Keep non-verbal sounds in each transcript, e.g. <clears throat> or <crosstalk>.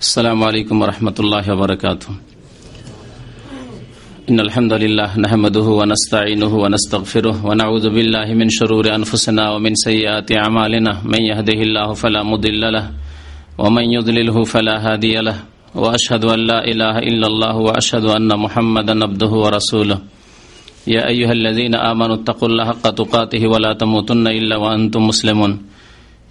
السلام عليكم ورحمة الله وبركاته إن الحمد لله نحمده ونستعينه ونستغفره ونعوذ بالله من شرور أنفسنا ومن سيئات أعمالنا من يهده الله فلا مضل له ومن يضلله فلا هادي له وأشهد أن لا إله إلا الله وأشهد أن محمدا عبده ورسوله يا أيها الذين آمنوا اتقوا الله حق تقاته ولا تموتن إلا وأنتم مسلمون۔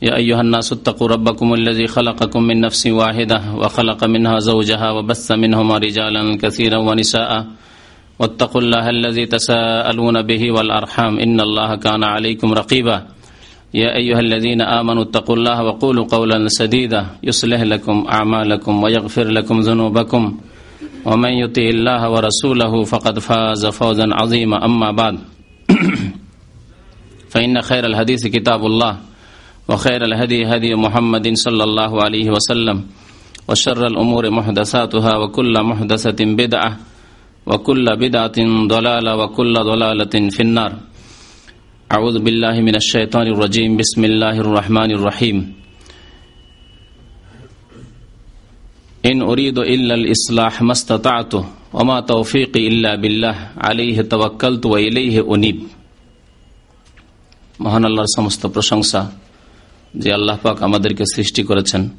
يا أيها الناس اتقوا ربكم الذي خلقكم من نفس واحدة وخلق منها زوجها وبث منهما رجالا كثيرا ونساء واتقوا الله الذي تساءلون به والأرحام إن الله كان عليكم رقيبا. يا أيها الذين آمنوا اتقوا الله وقولوا قولا سديدا يصلح لكم أعمالكم ويغفر لكم ذنوبكم ومن يطع الله ورسوله فقد فاز فوزا عظيما. أما بعد فإن خير الحديث كتاب الله. وخير الهدي هدي محمد صلى الله عليه وسلم وشر الأمور محدثاتها وكل محدثة بدعة وكل بدعة ضلالة وكل ضلالة في النار أعوذ بالله من الشيطان الرجيم بسم الله الرحمن الرحيم إن أريد إلا الإصلاح ما استطعته وما توفيقي إلا بالله عليه توكلت وإليه أنيب মহান আল্লাহর সমস্ত প্রশংসা যে আল্লাহ পাক আমাদেরকে সৃষ্টি করেছেন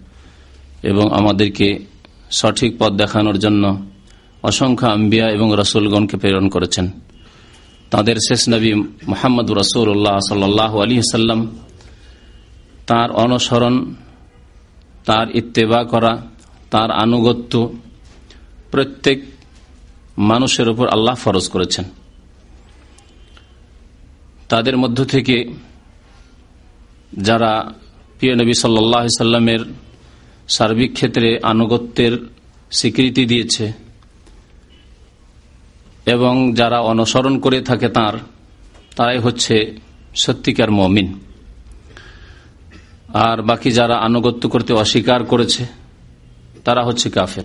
এবং আমাদেরকে সঠিক পথ দেখানোর জন্য অসংখ্য আম্বিয়া এবং রসুলগণকে প্রেরণ করেছেন। তাদের শেষ নবী মোহাম্মদ রসুল্লাহ সাল্লাহ আলী সাল্লাম তার অনুসরণ, তার ইত্তেবা করা, তার আনুগত্য প্রত্যেক মানুষের উপর আল্লাহ ফরজ করেছেন। তাদের মধ্য থেকে যারা প্রিয় নবী সাল্লাহ সাল্লামের সার্বিক ক্ষেত্রে আনুগত্যের স্বীকৃতি দিয়েছে এবং যারা অনুসরণ করে থাকে তার, তারাই হচ্ছে সত্যিকার মমিন। আর বাকি যারা আনুগত্য করতে অস্বীকার করেছে, তারা হচ্ছে কাফের।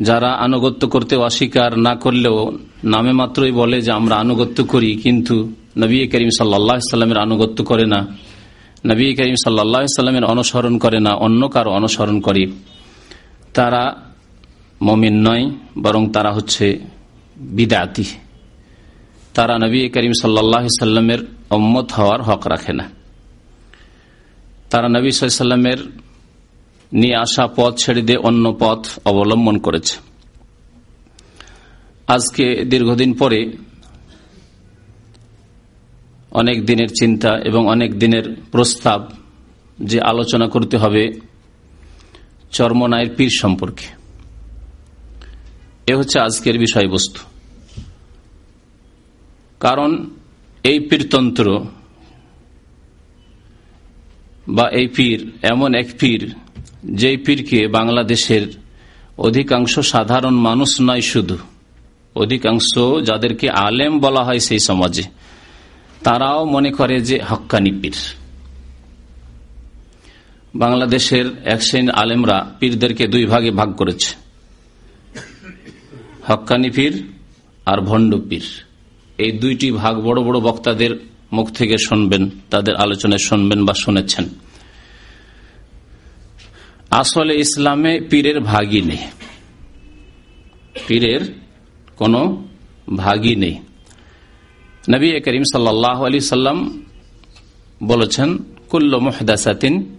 যারা আনুগত্য করতে অস্বীকার না করলেও নামে মাত্রই বলে যে আমরা আনুগত্য করি, কিন্তু নবী করিম সাল্লাহ সাল্লামের আনুগত্য করে না। নবী করিম সাল্লাহ সাল্লামের অনুসরণ করে না, অন্য কারও অনুসরণ করে। তারা মমিন নয়, বরং তারা হচ্ছে বিদাতি। তারা নবী করিম সাল্লাহ অম্মত হওয়ার হক রাখে না। তারা নবী সাল্লামের নিয়ে আসা পথ ছেড়ে দিয়ে অন্য পথ অবলম্বন করেছে। আজকে দীর্ঘদিন পরে অনেক দিনের চিন্তা এবং অনেক দিনের প্রস্তাব যে আলোচনা করতে হবে চর্মনায়ের পীর সম্পর্কে। এ হচ্ছে আজকের বিষয়বস্তু। কারণ এই পীরতন্ত্র বা এই পীর এমন এক পীর যেই পীরকে বাংলাদেশের অধিকাংশ সাধারণ মানুষ নয় শুধু। অধিকাংশ যাদেরকে আলেম বলা হয় সেই সমাজে। তারাও মনে করে যে হক্কানি পীর। বাংলাদেশের এক শ্রেণির আলেমরা পীরদেরকে দুই ভাগে ভাগ করেছে। হক্কানি পীর আর ভণ্ড পীর। এই দুইটি ভাগ বড় বড় বক্তাদের মুখ থেকে শুনবেন, তাদের আলোচনায় শুনবেন বা শুনেছেন। আসলে ইসলামে পীরের ভাগই নেই। পীরের কোন ভাগই নেই। নবী করিম সাল্লাহ আলি সাল্লাম বলেছেন, কুল্ল মোহদাসাতিন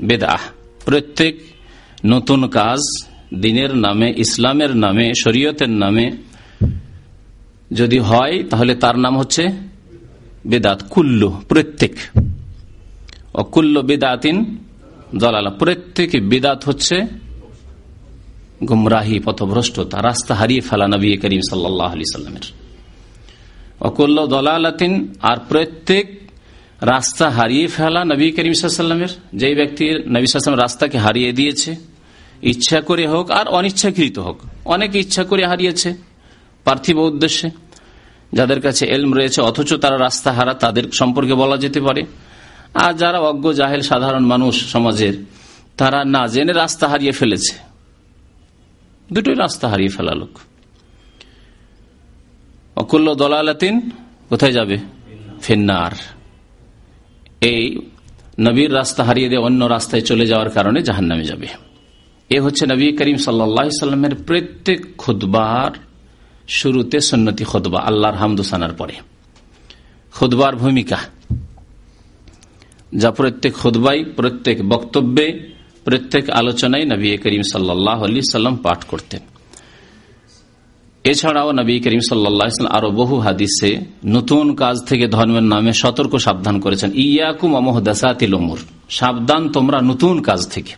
বেদাহ প্রত্যেক নতুন কাজ দিনের নামে, ইসলামের নামে, শরীয়তের নামে যদি হয়, তাহলে তার নাম হচ্ছে বেদাত কুল্লু, প্রত্যেক। অকুল্ল বেদাতিন দলালা প্রত্যেকে বেদাত হচ্ছে, গুমরাহি পথভ্রষ্টতা রাস্তা হারিয়ে ফেলা নবী করিম সাল্লামের। অকুল্ল দলালাতিন, আর প্রত্যেক রাস্তা হারিয়ে ফেলা নবী করিম সাল্লামের। যেই ব্যক্তি নবী সাল্লাম রাস্তাকে হারিয়ে দিয়েছে, ইচ্ছা করে হোক আর অনিচ্ছাকৃত হোক, অনেকে ইচ্ছা করে হারিয়েছে পার্থিব উদ্দেশ্যে। যাদের কাছে এলম রয়েছে, অথচ তারা রাস্তা হারা, তাদের সম্পর্কে বলা যেতে পারে। আর যারা অজ্ঞ, জাহেল, সাধারণ মানুষ সমাজের, তারা না জেনে রাস্তা হারিয়ে ফেলেছে। দুটোই রাস্তা হারিয়ে ফেলা লোক। অকুল্ল দলালাতিন কোথায় যাবে? ফেন্নার। এই নবীর রাস্তা হারিয়ে দিয়ে অন্য রাস্তায় চলে যাওয়ার কারণে জাহান নামে যাবে। এ হচ্ছে নবী করিম সাল্লামের প্রত্যেক খুদবার শুরুতে সন্নতি খুদবা আল্লাহর হামদুসানার পরে। খুদবার ভূমিকা। যা প্রত্যেক খুদবাই প্রত্যেক বক্তব্যে, প্রত্যেক আলোচনায় নবী করিম সাল্লাহ আলি সাল্লাম পাঠ করতেন। এছাড়াও নবী করিম সাল্লাম আরও বহু হাদিসে নতুন কাজ থেকে ধর্মের নামে সতর্ক সাবধান করেছেন। ইয়াকুম অমহদাসাতিল সাবধান তোমরা নতুন কাজ থেকে।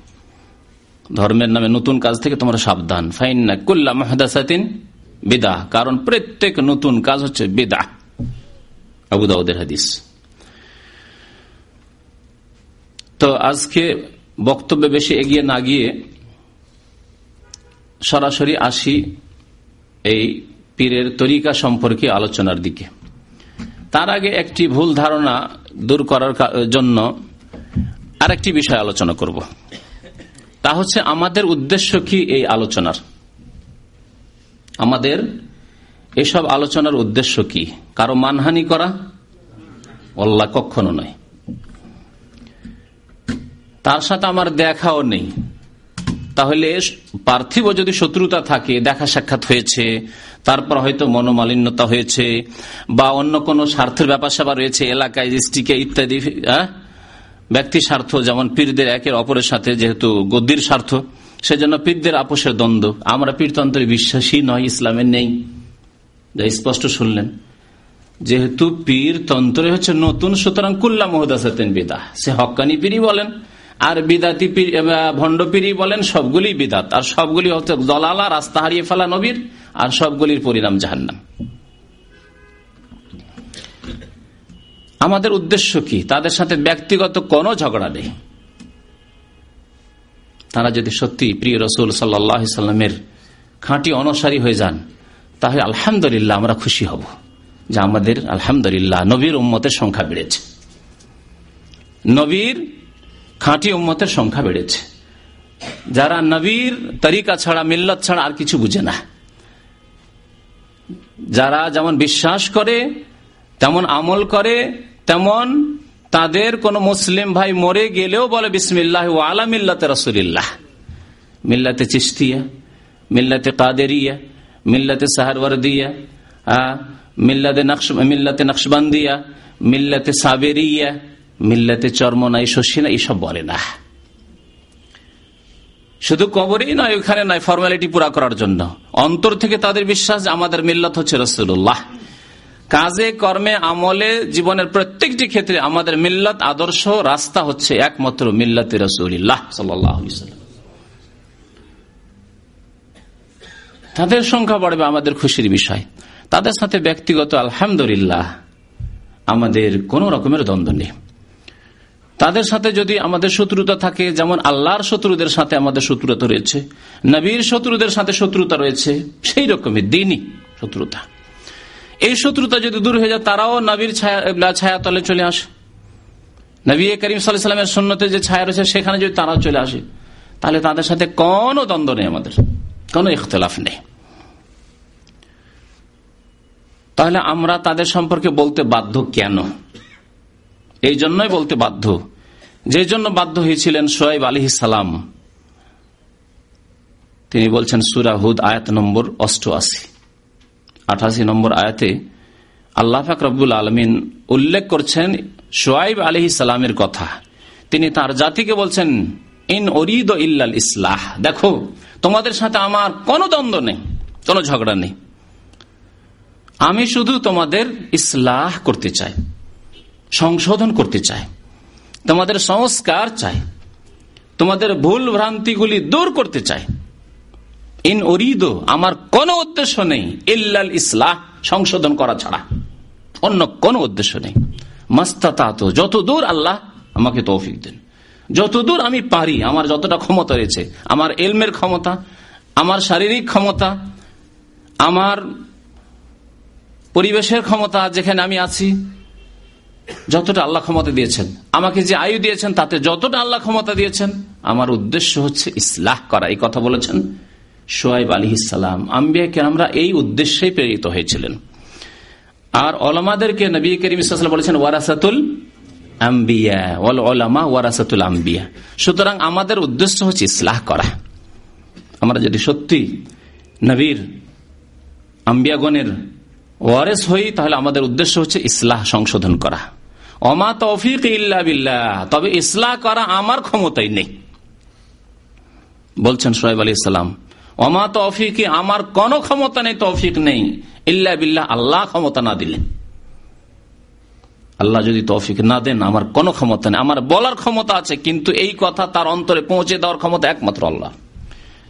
ধর্মের নামে নতুন কাজ থেকে তোমরা সাবধান। ফাইন না কুল্লা মহদাসাতিন বিদা কারণ প্রত্যেক নতুন কাজ হচ্ছে বিদা আবু দাউদের হাদিস। তো আজকে বক্তব্যে বেশি এগিয়ে না গিয়ে সরাসরি আসি এই পীরের তরিকা সম্পর্কে আলোচনার দিকে। তার আগে একটি ভুল ধারণা দূর করার জন্য আরেকটি বিষয় আলোচনা করব। তা হচ্ছে আমাদের উদ্দেশ্য কি এই আলোচনার? আমাদের এসব আলোচনার উদ্দেশ্য কি? কারও মানহানি করা? অল্লাহ কখনো নয়। তার সাথে আমার দেখাও নেই। তাহলে পার্থিব যদি শত্রুতা থাকে, দেখা সাক্ষাৎ হয়েছে, তারপর হয়তো মনোমালিন্যতা হয়েছে, বা অন্য কোন স্বার্থের ব্যাপার স্যাপার রয়েছে, এলাকায় ডিস্ট্রিক্টে ইত্যাদি ব্যক্তি স্বার্থ, যেমন পীরদের একের অপরের সাথে যেহেতু গদ্দির স্বার্থ, সেজন্য পীরদের আপোষের দ্বন্দ্ব। আমরা পীরতন্ত্রে বিশ্বাসী নয়, ইসলামের নেই। যা স্পষ্ট শুনলেন। যেহেতু পীর তন্ত্রে হচ্ছে নতুন, সুতরাং কুল্লা মহদাসাতেন বিদা সে হকানি পীরই বলেন। আর বিদাতি ভণ্ডপিরি বলেন সবগুলি বিদাত, আর সবগুলি হচ্ছে দলালা, রাস্তা হারিয়ে ফেলা নবীর, আর সবগুলির পরিণাম জাহান্নাম। আমাদের উদ্দেশ্য কি? তাদের সাথে ব্যক্তিগত কোনো ঝগড়া নেই। তারা যদি সত্যি প্রিয় রসুল সাল্লামের খাঁটি অনসারী হয়ে যান, তাহলে আলহামদুলিল্লাহ আমরা খুশি হব যে আমাদের আলহামদুলিল্লাহ নবীর উম্মতের সংখ্যা বেড়েছে। নবীর খাঁটি উম্মতের সংখ্যা বেড়েছে। যারা নবীর তরিকা ছাড়া, মিল্লত ছাড়া আর কিছু বুঝে না। যারা যেমন বিশ্বাস করে, তেমন আমল করে, তেমন তাদের কোন মুসলিম ভাই মরে গেলেও বলে, বিসমিল্লাহ আলা মিল্লাতে রসুলিল্লাহ। মিল্লাতে চিস্তিয়া মিল্লাতে কাদেরিয়া, মিল্লাতে সাহারওয়ারদিয়া মিল্লাতে নকশ, মিল্লাতে নকশবন্দিয়া, মিল্লাতে সাবেরিয়া মিল্লাতে চর্ম নাই চর্মনাই শশিনা এইসব বলে না। শুধু কবরেই নয়, ওখানে নয় ফর্মালিটি পুরা করার জন্য। অন্তর থেকে তাদের বিশ্বাস আমাদের মিল্লাত হচ্ছে রসুল্লাহ কাজে, কর্মে, আমলে, জীবনের প্রত্যেকটি ক্ষেত্রে আমাদের মিল্লাত আদর্শ রাস্তা হচ্ছে একমাত্র মিল্লাতে রসুল্লাহ সাল্লাম তাদের সংখ্যা বাড়বে আমাদের খুশির বিষয়। তাদের সাথে ব্যক্তিগত আলহামদুলিল্লাহ, আমাদের কোন রকমের দ্বন্দ্ব নেই। তাদের সাথে যদি আমাদের শত্রুতা থাকে, যেমন আল্লাহর শত্রুদের সাথে আমাদের শত্রুতা রয়েছে, নবীর শত্রুদের সাথে শত্রুতা রয়েছে, সেই রকমের দিনই শত্রুতা। এই শত্রুতা যদি দূর হয়ে যায়, তারাও নবীর ছায়া তলে চলে আসে। নবী করিম সাল্লামের সন্ন্যতে যে ছায়া রয়েছে, সেখানে যদি তারাও চলে আসে, তাহলে তাদের সাথে কোনো দ্বন্দ্ব নেই আমাদের, কোনো ইখতলাফ নেই। তাহলে আমরা তাদের সম্পর্কে বলতে বাধ্য কেন? এই জন্যই বলতে বাধ্য। যে জন্য বাধ্য হয়েছিলেন সোয়েব আলী সালাম। তিনি বলছেন সুরাহুদ আয়াত নম্বর অষ্টআশি। আঠাশি নম্বর আয়াতে আল্লাহ ফাকরুল আলমিন উল্লেখ করছেন সোয়াইব আলী সালামের কথা। তিনি তার জাতিকে বলছেন, ইন অরিদ ইল্লাল ইসলাহ। দেখো, তোমাদের সাথে আমার কোনো দ্বন্দ্ব নেই, কোনো ঝগড়া নেই। আমি শুধু তোমাদের ইসলাহ করতে চাই। সংশোধন করতে চায়। তোমাদের সংস্কার চাই তোমাদের ভুল ভ্রান্তিগুলি দূর করতে চায়। ইন অরিদ আমার কোন উদ্দেশ্য নেই ইল্লাল ইসলাহ, সংশোধন করা ছাড়া। অন্য কোন উদ্দেশ্য নেই। মাস্তাত যত দূর আল্লাহ আমাকে তৌফিক দেন। যতদূর আমি পারি, আমার যতটা ক্ষমতা রয়েছে, আমার এলমের ক্ষমতা, আমার শারীরিক ক্ষমতা, আমার পরিবেশের ক্ষমতা যেখানে আমি আছি যতটা আল্লাহ ক্ষমতা দিয়েছেন, আমাকে যে আয়ু দিয়েছেন, তাতে যতটা আল্লাহ ক্ষমতা দিয়েছেন, আমার উদ্দেশ্য হচ্ছে ইসলাহ করা। এই কথা বলেছেন সোয়াইব আলী ইসালাম আম্বিয়া আমরা এই উদ্দেশ্যেই প্রেরিত হয়েছিলেন। আর অলমাদেরকে নবী করিম ইসলাম বলেছেন, ওয়ারাসাতুল আম্বিয়া ওয়ারাসাতুল আম্বিয়া। সুতরাং আমাদের উদ্দেশ্য হচ্ছে ইসলাহ করা। আমরা যদি সত্যি নবীর, আম্বিয়াগণের ওয়ারেস হই, তাহলে আমাদের উদ্দেশ্য হচ্ছে ইসলাহ সংশোধন করা। অমা তৌফিক ইল্লা তবে ইসলাহ করা আমার ক্ষমতাই নেই। বলছেন সোহেব আলী ইসলাম, অমা তৌফিক আমার কোন ক্ষমতা নেই, তৌফিক নেই। ইল্লা বিল্লাহ, আল্লাহ ক্ষমতা না দিলেন আল্লাহ যদি তৌফিক না দেন, আমার কোনো ক্ষমতা নেই। আমার বলার ক্ষমতা আছে, কিন্তু এই কথা তার অন্তরে পৌঁছে দেওয়ার ক্ষমতা একমাত্র আল্লাহ।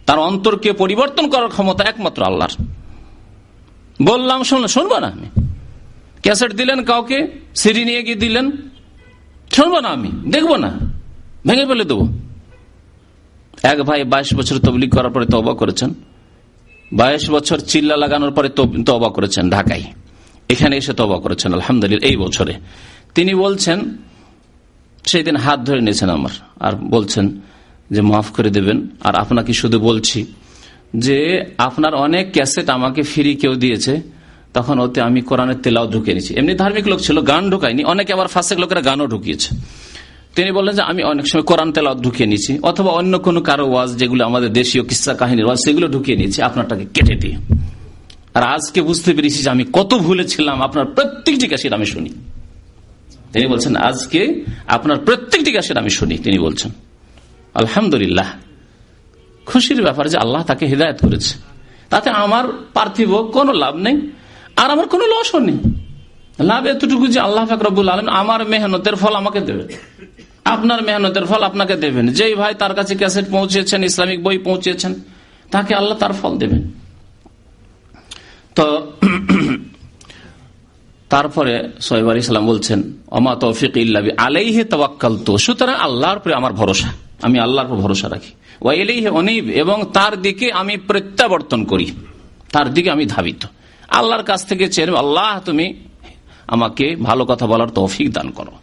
তার অন্তরকে পরিবর্তন করার ক্ষমতা একমাত্র আল্লাহর। বললাম শুনলাম শুনব না আমি? ক্যাসেট দিলেন কাউকে সিঁড়ি নিয়ে গিয়ে দিলেন শুনব না আমি দেখব না ভেঙে ফেলে দেবো এক ভাই বাইশ বছর তবলিগ করার পরে তবা করেছেন বাইশ বছর চিল্লা লাগানোর পরে তবা করেছেন ঢাকায় এখানে এসে তবা করেছেন আলহামদুলিল্লাহ এই বছরে। তিনি বলছেন, সেই দিন হাত ধরে নিয়েছেন আমার। আর বলছেন যে, মাফ করে দেবেন। আর আপনাকে শুধু বলছি যে, আপনার অনেক ক্যাসেট আমাকে ফ্রি কেউ দিয়েছে। তখন ওতে আমি কোরআনের তেলাও ঢুকিয়ে নিয়েছি এমনি ধার্মিক লোক ছিল, গান ঢুকায়নি। অনেকে আবার ফাঁসেক লোকেরা গানও ঢুকিয়েছে। তিনি বললেন যে, আমি অনেক সময় কোরআন তেলাও ঢুকিয়ে নিয়েছি অথবা অন্য কোনো কারও ওয়াজ, যেগুলো আমাদের দেশীয় কিসা কাহিনীর ওয়াজ, সেগুলো ঢুকিয়ে নিয়েছি আপনারটাকে কেটে দিয়ে। আর আজকে বুঝতে পেরেছি যে, আমি কত ভুলেছিলাম আপনার প্রত্যেকটি ক্যাসেট আমি শুনি। তিনি বলছেন, আজকে আপনার প্রত্যেকটি ক্যাসেট আমি শুনি, তিনি বলছেন। আলহামদুলিল্লাহ। খুশির ব্যাপার যে, আল্লাহ তাকে হৃদায়ত করেছে। তাতে আমার পার্থিব কোনো লাভ নেই। আর আমার কোনো লসও নেই। লাভ এতটুকু যে আল্লাহ ফাকরবুল আলম আমার মেহনতের ফল আমাকে দেবে। আপনার মেহনতের ফল আপনাকে দেবেন। যেই ভাই তার কাছে ক্যাসেট পৌঁছেছেন, ইসলামিক বই পৌঁছেছেন, তাকে আল্লাহ তার ফল দেবেন। তো তারপরে সোহেব ইসলাম বলছেন অমা তৌফিক ইল্লাবি আলাইহে তওয়াক্কাল তো সুতরাং আল্লাহর উপরে আমার ভরসা। আমি আল্লাহর উপর ভরসা রাখি। ওয়াইলেহে অনিব এবং তার দিকে আমি প্রত্যাবর্তন করি। তার দিকে আমি ধাবিত। আল্লাহর কাছ থেকে চেয়ে আল্লাহ, তুমি আমাকে ভালো কথা বলার তৌফিক দান করো।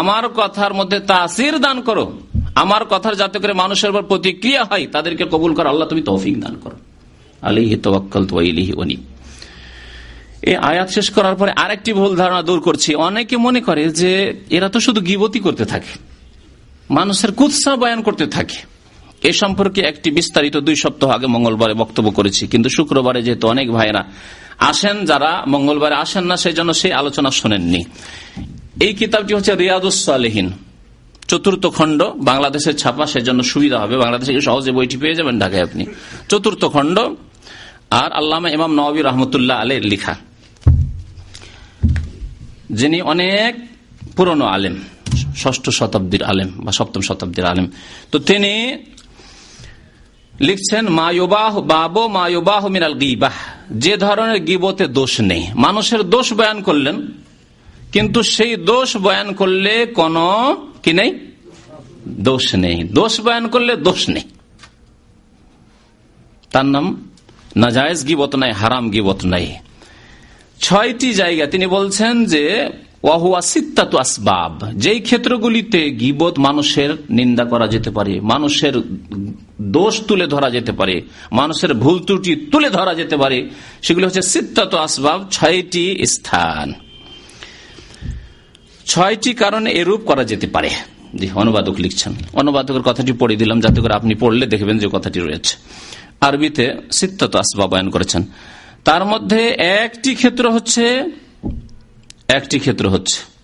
আমার কথার মধ্যে তাসির দান করো। আমার কথার যাতে করে মানুষের উপর প্রতিক্রিয়া হয়, তাদেরকে কবুল করো, আল্লাহ, তুমি তৌফিক দান করো। আলিহি তবাক্কাল তো অনিব এই আয়াত শেষ করার পরে আরেকটি ভুল ধারণা দূর করছি। অনেকে মনে করে যে এরা তো শুধু গিবতি করতে থাকে, মানুষের কুৎসা বয়ান করতে থাকে। এ সম্পর্কে একটি বিস্তারিত দুই সপ্তাহ আগে মঙ্গলবারে বক্তব্য করেছি, কিন্তু শুক্রবারে যেহেতু অনেক ভাইয়েরা আসেন, যারা মঙ্গলবারে আসেন না, সেই জন্য সেই আলোচনা শোনেননি। এই কিতাবটি হচ্ছে রিয়াদুসালেহীন চতুর্থ খণ্ড, বাংলাদেশের ছাপা সেজন্য সুবিধা হবে। বাংলাদেশে সহজে বইটি পেয়ে যাবেন ঢাকায় আপনি। চতুর্থ খণ্ড, আর আল্লামা ইমাম নবী রহমতুল্লাহ আলের লিখা, যিনি অনেক পুরনো আলেম, ষষ্ঠ শতাব্দীর আলেম বা সপ্তম শতাব্দীর আলেম। তো তিনি লিখছেন, মায়ুবাহ বাবো, মায়ুবাহ মিনাল গিবাহ। যে ধরনের গিবতে দোষ নেই। মানুষের দোষ বয়ান করলেন, কিন্তু সেই দোষ বয়ান করলে কোন কি নেই? দোষ নেই। দোষ বয়ান করলে দোষ নেই। তার নাম নাজায়জ গিবত নাই, হারাম গিবত নাই। ছয়টি জায়গা তিনি বলছেন যে আসবাব। যেই ক্ষেত্রগুলিতে গিবত মানুষের নিন্দা করা যেতে পারে, মানুষের দোষ তুলে ধরা যেতে পারে, মানুষের ভুল ত্রুটি তুলে ধরা যেতে পারে, সেগুলি হচ্ছে সিত্তাত আসবাব, ছয়টি স্থান। ছয়টি কারণে এরূপ করা যেতে পারে। অনুবাদক লিখছেন। অনুবাদকের কথাটি পড়ে দিলাম, যাতে করে আপনি পড়লে দেখবেন যে কথাটি রয়েছে। আরবিতে সিত্তাত আসবাব বয়ান করেছেন। তার মধ্যে একটি ক্ষেত্র হচ্ছে, একটি ক্ষেত্র হচ্ছে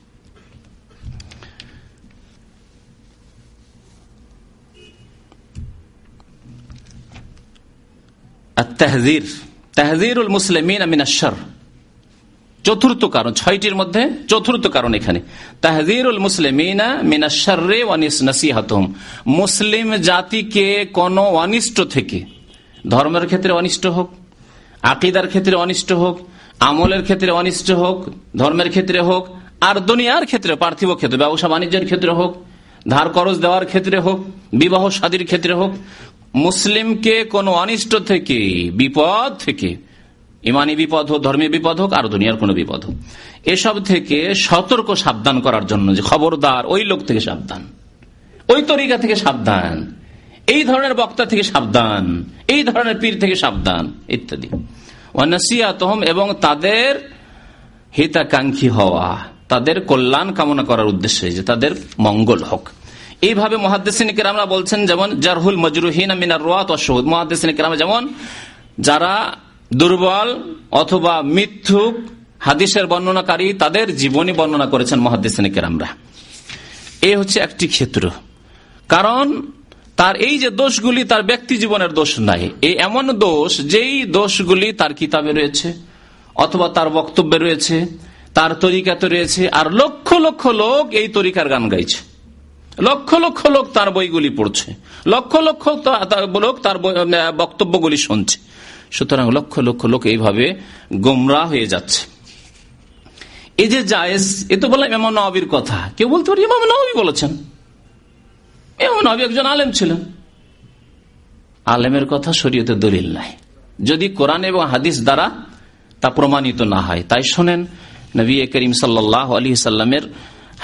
তাহজির তাহজিরুল মুসলিমিন আমিনাশ্বর চতুর্থ কারণ, ছয়টির মধ্যে চতুর্থ কারণ এখানে। তাহজিরুল মুসলিমিনা মিনাশ্বরে নাসিহাতম মুসলিম জাতিকে কোন অনিষ্ট থেকে, ধর্মের ক্ষেত্রে অনিষ্ট হোক, আকিদার ক্ষেত্রে অনিষ্ট হোক, আমলের ক্ষেত্রে অনিষ্ট হোক, ধর্মের ক্ষেত্রে হোক, আর দুনিয়ার ক্ষেত্রে, পার্থিব ক্ষেত্রে ব্যবসা বাণিজ্যের ক্ষেত্রে হোক ধার করজ দেওয়ার ক্ষেত্রে হোক বিবাহ সাদীর ক্ষেত্রে হোক মুসলিমকে কোন অনিষ্ট থেকে, বিপদ থেকে, ইমানি বিপদ হোক, ধর্মীয় বিপদ হোক, আর দুনিয়ার কোন বিপদ হোক, এসব থেকে সতর্ক সাবধান করার জন্য যে খবরদার ওই লোক থেকে সাবধান। ওই তরিকা থেকে সাবধান। এই ধরনের বক্তা থেকে সাবধান। এই ধরনের পীর থেকে সাবধান, ইত্যাদি। ওয়ানাসিয়াতহম এবং তাদের হিতাকাঙ্ক্ষী হওয়া, তাদের কল্যাণ কামনা করার উদ্দেশ্যে যে তাদের মঙ্গল হোক। এইভাবে মহাদ্দেশিনিকেরামরা বলছেন যেমন, জারহুল মজরুহিন মিনার রোয়াত অসহুদ মহাদ্দেশিনিকেরাম যেমন, যারা দুর্বল অথবা মিথ্যুক হাদিসের বর্ণনাকারী তাদের জীবনী বর্ণনা করেছেন মহাদ্দেশিনিকেরামরা এই হচ্ছে একটি ক্ষেত্র। কারণ তার এই যে দোষগুলি তার ব্যক্তি জীবনের দোষ নাই। এই এমন দোষ যেই দোষগুলি তার কিতাবে রয়েছে, অথবা তার বক্তব্যে রয়েছে, তার তরিকাতে রয়েছে, আর লক্ষ লক্ষ লোক এই তরিকার গান গাইছে। লক্ষ লক্ষ লোক তার বইগুলি পড়ছে। লক্ষ লক্ষ লোক তার বক্তব্যগুলি শুনছে। সুতরাং লক্ষ লক্ষ লোক এইভাবে গোমরা হয়ে যাচ্ছে। এই যে জায়েজ, এ তো বললাম এমন নবীর কথা। কেউ বলতে পারি ইমাম নবী বলেছেন। এমন নবী একজন আলেম ছিলেন। আলেমের কথা শরীয়তে দলিল নাই। যদি কোরআন এবং হাদিস দ্বারা তা প্রমাণিত না হয়, তাই শোনেন নবী করিম সাল্লাহ আলী সাল্লামের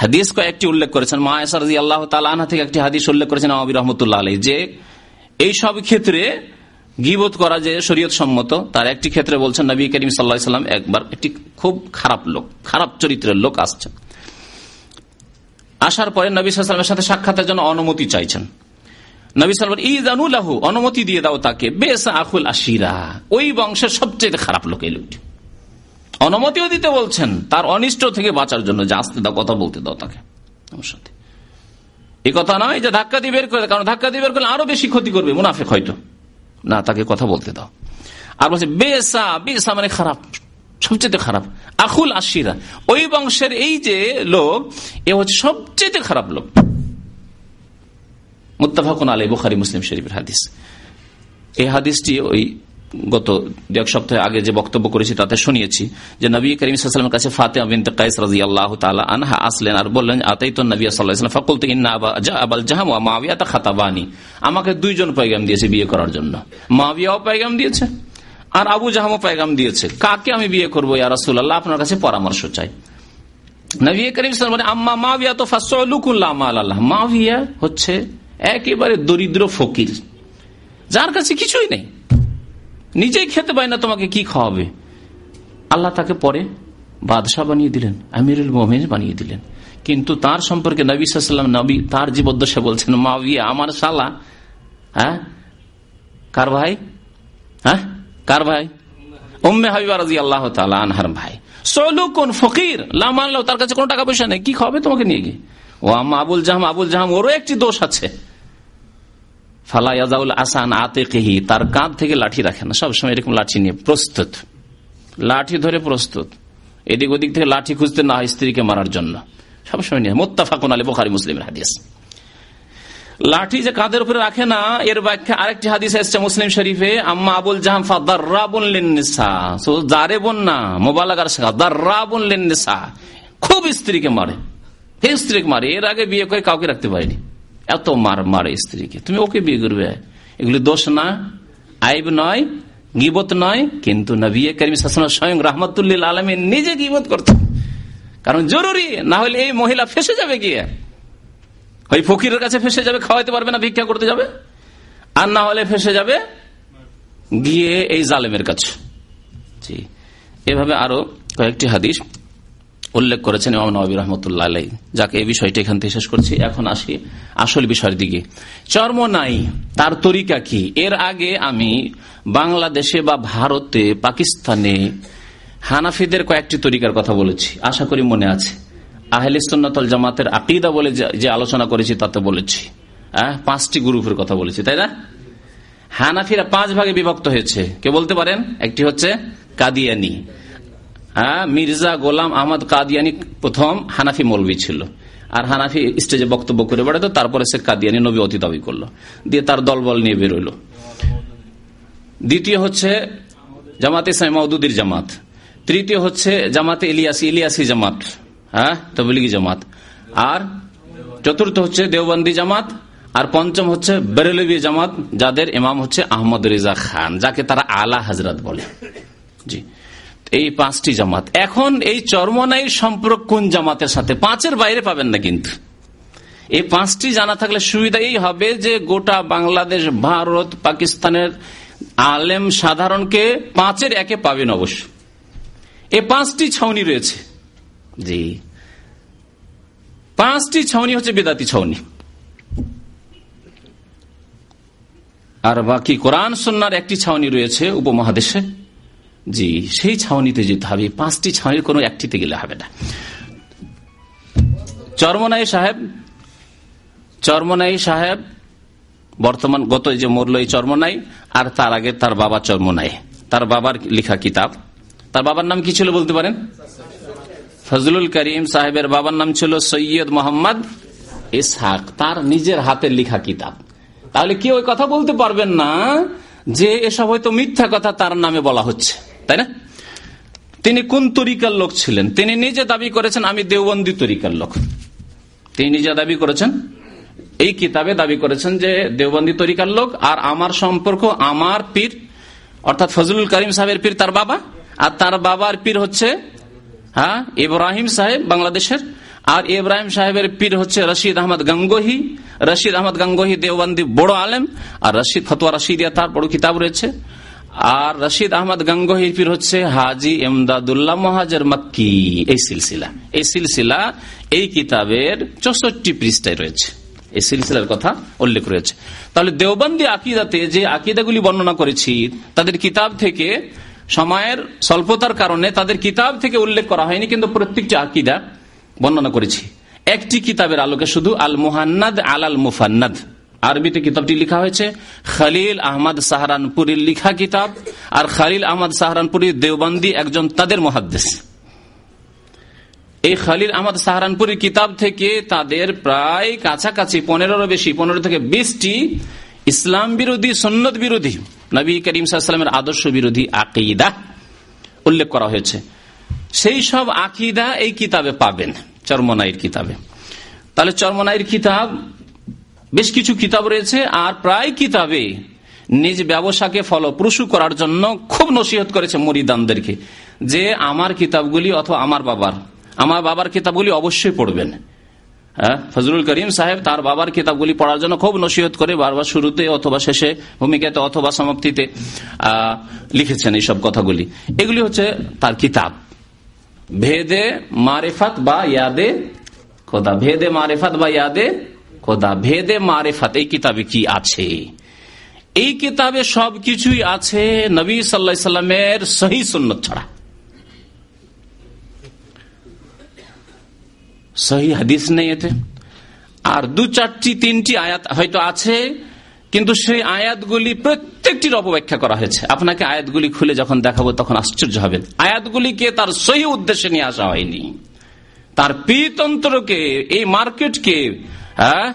হাদিস কয়েকটি উল্লেখ করেছেন। মায়াসারজি আল্লাহ তালা থেকে একটি হাদিস উল্লেখ করেছেন আবির রহমতুল্লাহ আলী যে এই সব ক্ষেত্রে গিবোধ করা যে শরীয়ত সম্মত, তার একটি ক্ষেত্রে বলছেন নবী করিম সাল্লাহ সাল্লাম, একবার একটি খুব খারাপ লোক, খারাপ চরিত্রের লোক আসছেন। আসার পরে নবী সাল্লামের সাথে সাক্ষাতের জন্য অনুমতি চাইছেন। নবী সাল্লাম ইদানুল্লাহু অনুমতি দিয়ে দাও তাকে বেশ আখুল আশিরা। ওই বংশের সবচেয়ে খারাপ লোক এই লোকটি। অনুমতিও দিতে বলছেন, তার অনিষ্ট থেকে বাঁচার জন্য যে আসতে দাও, কথা বলতে দাও তাকে। এই কথা নয় যে ধাক্কা দিয়ে বের করে, কারণ ধাক্কা দিয়ে বের করলে আরও বেশি ক্ষতি করবে, মুনাফেক হয়তো। না, তাকে কথা বলতে দাও। আর বলছে, বেসা বেসা মানে খারাপ, সবচেয়ে খারাপ। আখুল আশিরা, ওই বংশের এই যে লোক, এ হচ্ছে সবচেয়ে খারাপ লোক। মুত্তাফাকুন আলাই বুখারি মুসলিম শরীফের হাদিস। এই হাদিসটি ওই গত এক সপ্তাহ আগে যে বক্তব্য করেছি তাতে শুনিয়েছি যে নবী করিম কাছে আনহা আসলেন আর বললেন আতাই তো নবী সাল্লাহ ফাকুল তো আমাকে দুইজন পাইগাম দিয়েছে বিয়ে করার জন্য। মাবিয়াও পাইগাম দিয়েছে আর আবু জাহামও পাইগাম দিয়েছে। কাকে আমি বিয়ে করব ইয়া রাসুল্লাহ আপনার কাছে পরামর্শ চাই। নবী করিম আম্মা তো হচ্ছে একেবারে দরিদ্র ফকির, যার কাছে কিছুই নেই। নিজেই খেতে পায় না, তোমাকে কি খাওয়াবে? আল্লাহ তাকে পরে বাদশাহ বানিয়ে দিলেন, আমিরুল মোহামেজ বানিয়ে দিলেন। কিন্তু তার সম্পর্কে নবী সাল্লাম নবী তার জীবদ্দশা বলছেন মা মাবিয়া আমার সালা হ্যাঁ? কার ভাই? হ্যাঁ? কার ভাই? উম্মে হাবিবা রাজি আল্লাহ আনহার ভাই। ফকির তার কাছে কোনো টাকা পয়সা নেই, কি খাবে তোমাকে নিয়ে গিয়ে? ও আম্মা আবুল জাহাম আবুল জাহাম, ওরও একটি দোষ আছে। ফালাইয়াজাউল আসান আতে কেহি তার কাঁধ থেকে লাঠি রাখে না। সবসময় এরকম লাঠি নিয়ে প্রস্তুত। লাঠি ধরে প্রস্তুত। এদিক ওদিক থেকে লাঠি খুঁজতে না হয় স্ত্রীকে মারার জন্য। সবসময় নিয়ে। মোত্তাফাকুন আলী বোখারি মুসলিমের হাদিস। লাঠি যে কাঁধের উপরে রাখে না, এর ব্যাখ্যা আরেকটি হাদিস এসছে মুসলিম শরীফে, আম্মা আবুল নিসা দারে বোন না, মোবালাগার খুব স্ত্রীকে মারে। স্ত্রীকে মারে। এর আগে বিয়ে করে কাউকে রাখতে পারেনি। এত মার মারে স্ত্রীকে। তুমি ওকে বিয়ে করবে? এগুলি দোষ না? আইব নয়, গিবত নয়, কিন্তু নবী করিম স্বয়ং রহমতুল্লিল আলমী নিজে গিবত করতেন। কারণ জরুরি, না হলে এই মহিলা ফেসে যাবে গিয়ে। ওই ফকিরের কাছে ফেসে যাবে, খাওয়াইতে পারবে না, ভিক্ষা করতে যাবে। আর না হলে ফেসে যাবে গিয়ে এই জালেমের কাছে। জি। এভাবে আরও কয়েকটি হাদিস। উল্লেখ করেছেন ইমাম নবী রহমতুল্লাহ আলাই যাকে, এই বিষয়টি এখান থেকে শেষ করছি। এখন আসি আসল বিষয়ের দিকে। চর্ম নাই তার তরিকা কি? এর আগে আমি বাংলাদেশে বা ভারতে পাকিস্তানে হানাফিদের কয়েকটি তরিকার কথা বলেছি। আশা করি মনে আছে। আহলিস্তল জামাতের আকিদা বলে যে আলোচনা করেছি, তাতে বলেছি। হ্যাঁ পাঁচটি গ্রুপের কথা বলেছি, তাই না? হানাফিরা পাঁচ ভাগে বিভক্ত হয়েছে। কে বলতে পারেন? একটি হচ্ছে কাদিয়ানি। হ্যাঁ মির্জা গোলাম আহমদ কাদিয়ানি প্রথম হানাফি মৌলবী ছিল। আর হানাফি স্টেজে বক্তব্য করে বেড়াতো, তারপরে সে কাদিয়ানি নবী অতি দাবি করল। দিয়ে তার দলবল নিয়ে বেরোইল দ্বিতীয় হচ্ছে জামাতে ইসলাম জামাত। তৃতীয় হচ্ছে জামাতে ইলিয়াসি ইলিয়াসি জামাত। হ্যাঁ তবলিগি জামাত। আর চতুর্থ হচ্ছে দেওবন্দি জামাত। আর পঞ্চম হচ্ছে বেরেলবি জামাত, যাদের ইমাম হচ্ছে আহমদ রেজা খান, যাকে তারা আলা হাজরত বলে। জি। এই পাঁচটি জামাত। এখন এই চর্মনাই সম্পর্ক কোন জামাতের সাথে? পাঁচের বাইরে পাবেন না কিন্তু। এই পাঁচটি জানা থাকলে সুবিধা এই হবে যে গোটা বাংলাদেশ, ভারত, পাকিস্তানের আলেম সাধারণকে পাঁচের একে পাবেন অবশ্য। এই পাঁচটি ছাউনি রয়েছে। জি। পাঁচটি ছাউনি হচ্ছে বেদাতি ছাউনি আর বাকি কোরআন সন্ন্যার একটি ছাউনি রয়েছে উপমহাদেশে। জি, সেই ছাউনিতে যেতে হবে। পাঁচটি ছাউনির কোনো একটিতে গেলে হবে না। চরমনাই সাহেব চরমনাই সাহেব, বর্তমান গত যে মরল এই চর্মনাই, আর তার আগে তার বাবা চর্মনাই। তার বাবার লেখা কিতাব। তার বাবার নাম কি ছিল বলতে পারেন? ফজলুল করিম সাহেবের বাবার নাম ছিল সৈয়দ মোহাম্মদ ইসহাক। তার নিজের হাতের লেখা কিতাব। তাহলে কেউ ওই কথা বলতে পারবেন না যে এসব হয়তো মিথ্যা কথা তার নামে বলা হচ্ছে। তাই না? তিনি কোন তরিকার লোক ছিলেন? তিনি নিজে দাবি করেছেন, আমি দেওবন্দি তরিকার লোক। তিনি নিজে দাবি করেছেন, এই কিতাবে দাবি করেছেন যে দেওবন্দি তরিকার লোক, আর আমার সম্পর্ক আমার পীর, অর্থাৎ ফজলুল করিম সাহেবের পীর তার বাবা, আর তার বাবার পীর হচ্ছে হ্যাঁ ইব্রাহিম সাহেব বাংলাদেশের, আর ইব্রাহিম সাহেবের পীর হচ্ছে রশিদ আহমদ গঙ্গোহি। রশিদ আহমদ গঙ্গোহি দেওবন্দি বড় আলেম, আর রশিদ ফতুয়া রশিদিয়া তার বড় কিতাব রয়েছে। আর রশিদ আহমদ গঙ্গোহির পীর হচ্ছে হাজি এমদাদুল্লাহ মহাজের মাক্কি। এই সিলসিলা। এই সিলসিলা এই কিতাবের চৌষট্টি পৃষ্ঠায় রয়েছে। এই সিলসিলার কথা উল্লেখ রয়েছে। তাহলে দেওবন্দি আকিদাতে যে আকিদাগুলি বর্ণনা করেছি, তাদের কিতাব থেকে সময়ের স্বল্পতার কারণে তাদের কিতাব থেকে উল্লেখ করা হয়নি, কিন্তু প্রত্যেকটি আকিদা বর্ণনা করেছি। একটি কিতাবের আলোকে শুধু আল মুহান্নাদ আল আল মুফান্নাদ আরবিতে কিতাবটি লিখা হয়েছে, খালিল আহমদ সাহারানপুরীর লিখা কিতাব, আর খালিল আহমদ সাহারানপুরী দেওবন্দি একজন তাদের মহাদ্দেশ এই খালিল আহমদ সাহারানপুরীর কিতাব থেকে তাদের প্রায় কাছাকাছি পনেরোর বেশি, পনেরো থেকে বিশটি ইসলাম বিরোধী সন্ন্যত বিরোধী, নবী করিম সাল্লামের আদর্শ বিরোধী আকিদা উল্লেখ করা হয়েছে। সেই সব আকিদা এই কিতাবে পাবেন, চর্মনাইয়ের কিতাবে। তাহলে চর্মনাইয়ের কিতাব বেশ কিছু কিতাব রয়েছে, আর প্রায় কিতাবে নিজ ব্যবসাকে ফলপ্রসূ করার জন্য খুব নসিহত করেছে মরিদানদেরকে যে আমার কিতাবগুলি অথবা আমার বাবার আমার বাবার কিতাবগুলি অবশ্যই পড়বেন। হ্যাঁ করিম সাহেব তার বাবার কিতাবগুলি পড়ার জন্য খুব নসিহত করে বারবার শুরুতে অথবা শেষে ভূমিকাতে অথবা সমাপ্তিতে লিখেছেন এইসব কথাগুলি। এগুলি হচ্ছে তার কিতাব। ভেদে মারেফাত বা ইয়াদে খোদা, ভেদে মারেফাত বা ইয়াদে খোদা ভেদে মারেফাত এই কিতাবে কি আছে? এই কিতাবে সবকিছুই আছে নবী সাল্লা সাল্লামের সহি সুন্নত ছাড়া। সহি হাদিস নেই এতে। আর দু চারটি, তিনটি আয়াত হয়তো আছে, কিন্তু সেই আয়াতগুলি প্রত্যেকটির অপব্যাখ্যা করা হয়েছে। আপনাকে আয়াতগুলি খুলে যখন দেখাবো তখন আশ্চর্য হবেন। আয়াতগুলিকে তার সহি উদ্দেশ্যে নিয়ে আসা হয়নি। তার পিতন্ত্রকে এই মার্কেটকে হ্যাঁ?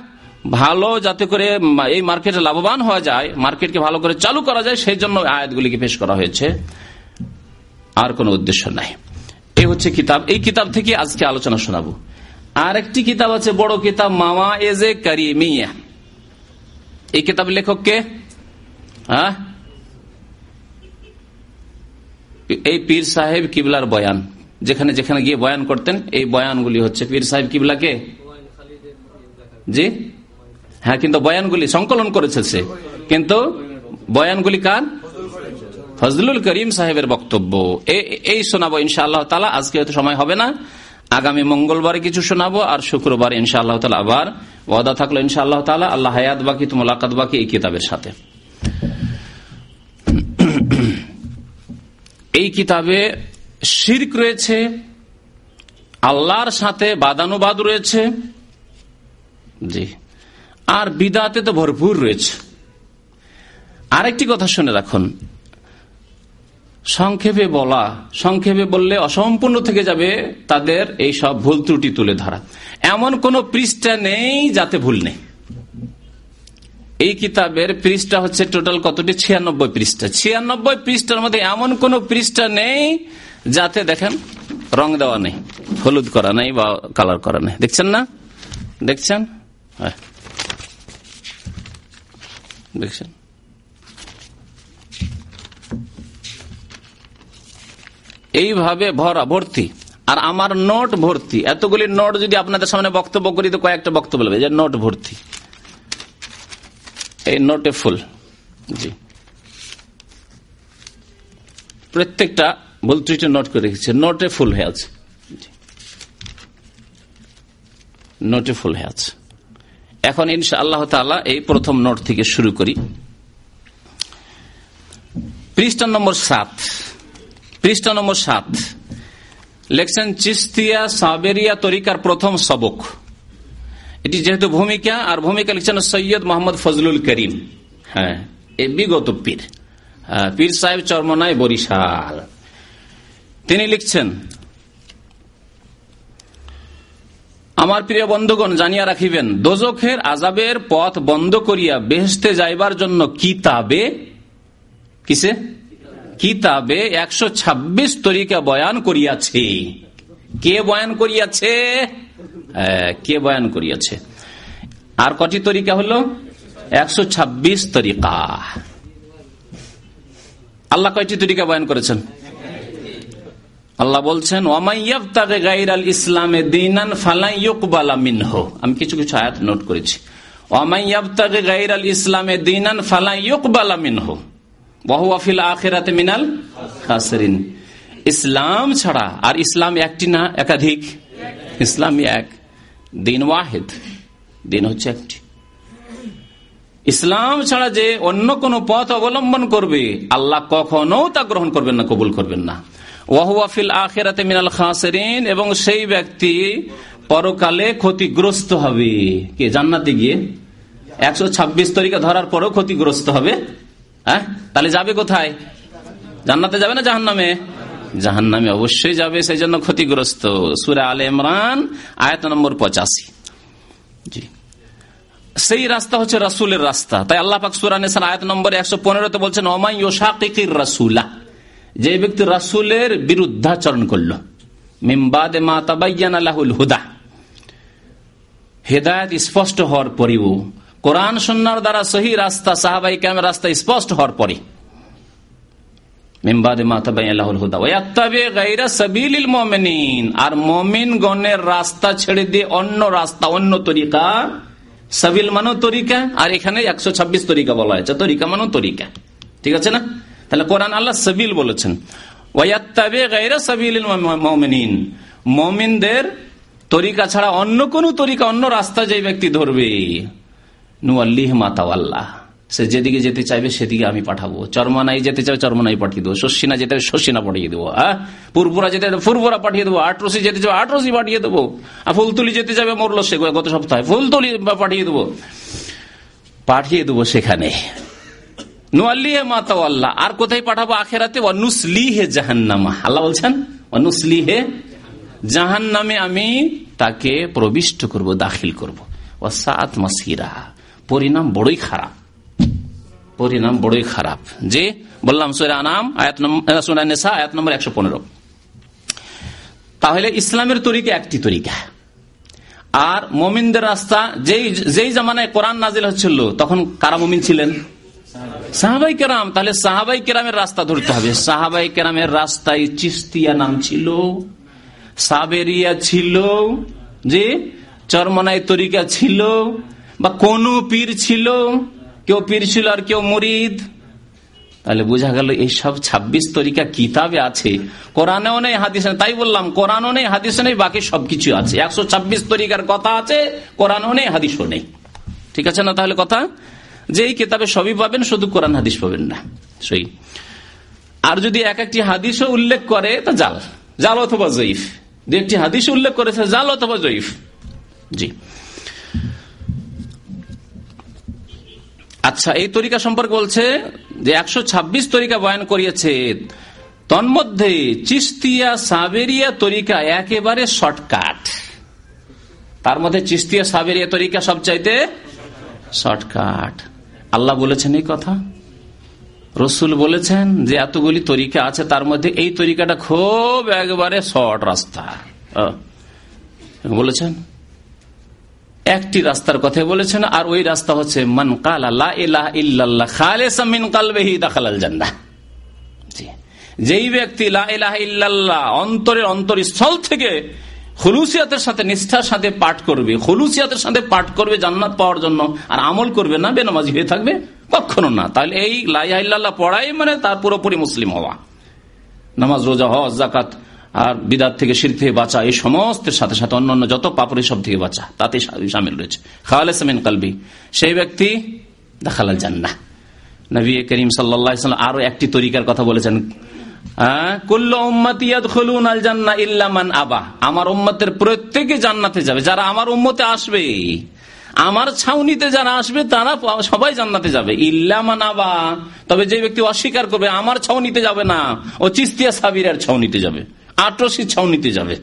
ভালো যাতে করে এই মার্কেটে লাভবান হওয়া যায়, মার্কেটকে ভালো করে চালু করা যায়, সেই জন্য আয়াতগুলিকে পেশ করা হয়েছে। আর কোনো উদ্দেশ্য নাই। এই হচ্ছে কিতাব। এই কিতাব থেকে আজকে আলোচনা শোনাবো। আর একটি কিতাব আছে, বড় কিতাব, মামা এজ এজে কারিমিয়া। এই কিতাব লেখক কে? হ্যাঁ? এই পীর সাহেব কিবলার বয়ান। যেখানে যেখানে গিয়ে বয়ান করতেন, এই বয়ানগুলি হচ্ছে পীর সাহেব কিবলাকে? জি? হ্যাঁ কিন্তু বয়ানগুলি সংকলন করেছে সে। কিন্তু বয়ানগুলি কার? ফজলুল করিম সাহেবের বক্তব্য। এই শোনাবো ইনশাআল্লাহ তালা আজকে হয়তো সময় হবে না। আগামী মঙ্গলবারে কিছু শোনাবো আর শুক্রবার ইনশাআল্লাহ তালা আবার ওয়াদা থাকল ইনশাআল্লাহ তালা আল্লাহ হায়াত বাকি তো মোলাকাত বাকি এই কিতাবের সাথে। এই কিতাবে শির্ক রয়েছে, আল্লাহর সাথে বাদানুবাদ রয়েছে জি। আর বিদাতে তো ভরপুর রয়েছে। আরেকটি কথা শুনে রাখুন। সংক্ষেপে বলা, সংক্ষেপে বললে অসম্পূর্ণ থেকে যাবে তাদের এই সব ভুল ত্রুটি তুলে ধরা। এমন কোন পৃষ্ঠা নেই যাতে ভুল নেই। এই কিতাবের পৃষ্ঠা হচ্ছে টোটাল কতটি? ছিয়ানব্বই পৃষ্ঠা। ছিয়ানব্বই পৃষ্ঠার মধ্যে এমন কোন পৃষ্ঠা নেই যাতে দেখেন, রং দেওয়া নেই, হলুদ করা নেই বা কালার করা নেই। দেখছেন না? দেখছেন? দেখছেন? এইভাবে ভরা, ভর্তি। আর আমার নোট ভর্তি। এতগুলি নোট যদি আপনাদের সামনে বক্তব্য করি, তো কয়েকটা বক্তব্য বলবে। যে নোট ভর্তি। এই নোটে ফুল। জি। প্রত্যেকটা ভুল ত্রুটি নোট করে রেখেছে। নোটে ফুল হয়ে আছে। নোটে ফুল হয়ে আছে। এখন ইনশা আল্লাহ তালা এই প্রথম নোট থেকে শুরু করি। পৃষ্ঠা নম্বর সাত। পৃষ্ঠা নম্বর সাত। লেখছেন চিস্তিয়া সাবেরিয়া তরিকার প্রথম সবক। এটি যেহেতু ভূমিকা আর ভূমিকা লিখছেন সৈয়দ মোহাম্মদ ফজলুল করিম। হ্যাঁ বিগত পীর। হ্যাঁ, পীর সাহেব চরমনায় বরিশাল। তিনি লিখছেন আমার প্রিয় বন্ধুগণ, জানিয়া রাখিবেন, দোজখের আজাবের পথ বন্ধ করিয়া বেহেস্তে যাইবার জন্য কিতাবে, কিসে? কিতাবে একশো ছাব্বিশ তরিকা বয়ান করিয়াছে। কে বয়ান করিয়াছে? কে বয়ান করিয়াছে? আর কটি তরিকা হলো? একশো ছাব্বিশ তরিকা। আল্লাহ কয়টি তরিকা বয়ান করেছেন? আল্লাহ বলছেন ওমাইয়াবতাকে গাইরাল ইসলামে দিনান আমি কিছু কিছু আয়াত নোট করেছি। ফালাইয়ুকবালা মিনহ। বহুয়াফিল আখেরাতে মিনাল ইসলাম ছাড়া আর ইসলাম একটি না, একাধিক? ইসলাম এক। দিন ওয়াহেদ, দিন হচ্ছে একটি। ইসলাম ছাড়া যে অন্য কোন পথ অবলম্বন করবে, আল্লাহ কখনো তা গ্রহণ করবেন না, কবুল করবেন না। ওয়াহুয়াফিল আখেরাতে মিনাল খাসরিন, এবং সেই ব্যক্তি পরকালে ক্ষতিগ্রস্ত হবে। কে, জান্নাতে গিয়ে? একশো ছাব্বিশ তরিকা ধরার পরও ক্ষতিগ্রস্ত হবে। হ্যাঁ? তাহলে যাবে কোথায়? জান্নাতে যাবে না জাহান নামে জাহান নামে অবশ্যই যাবে, সেই জন্য ক্ষতিগ্রস্ত। সুরে আল ইমরান, আয়ত নম্বর পঁচাশি। জি। সেই রাস্তা হচ্ছে রাসুলের রাস্তা। তাই আল্লাহ পাক সুরান আয়াত নম্বর একশো পনেরোতে বলছেন ওমাই ওশাকির রাসুলা। যে ব্যক্তি রাসুলের বিরুদ্ধাচরণ করল মিমবাদে মা তাবাইয়ান আল্লাহুল হুদা, হেদায়ত স্পষ্ট হওয়ার পরেও, কোরআন সন্ন্যার দ্বারা সহি রাস্তা, সাহাবাই ক্যামের রাস্তা স্পষ্ট হওয়ার পরে আর মমিন গণের রাস্তা ছেড়ে দিয়ে অন্য রাস্তা, অন্য তরিকা, সাবিল তরিকা, আর এখানে একশো ছাব্বিশ তরিকা বলা হয়েছে, তরিকা তরিকা, ঠিক আছে না? তাহলে কোরআন আল্লাহ সাবিল বলেছেন। মমিনদের তরিকা ছাড়া অন্য কোন তরিকা, অন্য রাস্তা যে ব্যক্তি ধরবে। নুয়াল্লিহ মাতাওয়াল্লাহ সে যেদিকে যেতে চাইবে সেদিকে আমি পাঠাবো। চরমানাই যেতে চাইবে চরমানাই পাঠিয়ে দেবো। শস্যিনা যেতে শস্যিনা পাঠিয়ে দেবো। হ্যাঁ পুরপুরা যেতে পুরপুরা পাঠিয়ে দেবো। আটরসি যেতে চাইবে আটরসি পাঠিয়ে দেবো। আর ফুলতুলি যেতে যাবে মরলো সে গত সপ্তাহে। ফুলতুলি পাঠিয়ে দেবো। পাঠিয়ে দেবো সেখানে। নোয়াল্লিহে মাতাওয়াল্লাহ আর কোথায় পাঠাবো? আখেরাতে অনুসলিহে জাহান্নামা। আল্লাহ বলছেন অনুসলিহে জাহান নামে আমি তাকে প্রবিষ্ট করব, দাখিল করব। ও মাসিরা। পরিণাম বড়ই খারাপ। পরিণাম বড়ই খারাপ। যে, বললাম, সুরা নাম আয়াত নেশা আয়াত নম্বর একশো পনেরো। তাহলে ইসলামের তরিকা একটি তরিকা। আর মমিনদের রাস্তা, যেই যেই জামানায় কোরআন নাজিল হচ্ছিল, তখন কারা মমিন ছিলেন? সাহাবাই কেরাম তাহলে সাহাবাই কেরামের রাস্তা ধরতে হবে। সাহাবাই কেরামের রাস্তায় চিস্তিয়া নাম ছিল, সাবেরিয়া ছিল, যে চরমনাই তরিকা ছিল, বা কোন পীর ছিল, কেউ পীর ছিল আর কেউ মরিদ। তাহলে বোঝা গেল এইসব ২৬ তরিকা কিতাবে আছে, কোরআনেও নেই, হাদিস তাই বললাম, কোরআনও নেই, হাদিস নেই, বাকি সবকিছু আছে। একশো ছাব্বিশ তরিকার কথা আছে, কোরআনও নেই, হাদিসও নেই। ঠিক আছে না তাহলে কথা? যে এই কিতাবে সবই পাবেন, শুধু কোরআন হাদিস পাবেন না। সেই আর যদি এক একটি হাদিসও উল্লেখ করে, তা জাল। জাল অথবা জয়ীফ। দু একটি হাদিস উল্লেখ করেছে, জাল অথবা জয়ীফ। জি। আচ্ছা এই তরিকা সম্পর্কে বলছে যে একশো ছাব্বিশ তরিকা বয়ান করিয়েছে, তন্মধ্যে চিস্তিয়া সাবেরিয়া তরিকা একেবারে শর্টকাট। তার মধ্যে চিস্তিয়া সাবেরিয়া তরিকা সবচাইতে শর্টকাট। আল্লাহ বলেছেন এই কথা? রসুল বলেছেন যে এতগুলি তরিকা আছে, তার মধ্যে এই তরিকাটা খুব একবারে শর্ট রাস্তা। বলেছেন? একটি রাস্তার কথা বলেছেন, আর ওই রাস্তা হচ্ছে, মান কাল যেই ব্যক্তি ইল্লাল্লাহ অন্তরের অন্তরস্থল থেকে হলুসিয়াতের সাথে নিষ্ঠার সাথে পাঠ করবে। হলুসিয়াতের সাথে পাঠ করবে জান্নাত পাওয়ার জন্য। আর আমল করবে না, বেনামাজি হয়ে থাকবে? কখনো না। তাহলে এই লাইল্লাহ পড়াই মানে তার পুরোপুরি মুসলিম হওয়া। নামাজ, রোজা হজ জাকাত আর বিদাত থেকে শির থেকে বাঁচা, এই সমস্ত সাথে সাথে অন্যান্য যত পাপড়ি সব থেকে বাঁচা তাতে সামিল রয়েছে। খাওয়ালেসামিন কালবি। সেই ব্যক্তি দেখালাল জান্না নবী করিম সাল্লাম আরও একটি তরিকার কথা বলেছেন। আমার উম্মতের আমার উম্মতে আসবে যাবে। ইল্লামান আবা। তবে যে ব্যক্তি অস্বীকার করবে, আমার ছাউনিতে যাবে না। ও চিস্তিয়া সাবিরের ছাউনিতে যাবে। আটরসি ছাউনিতে যাবে।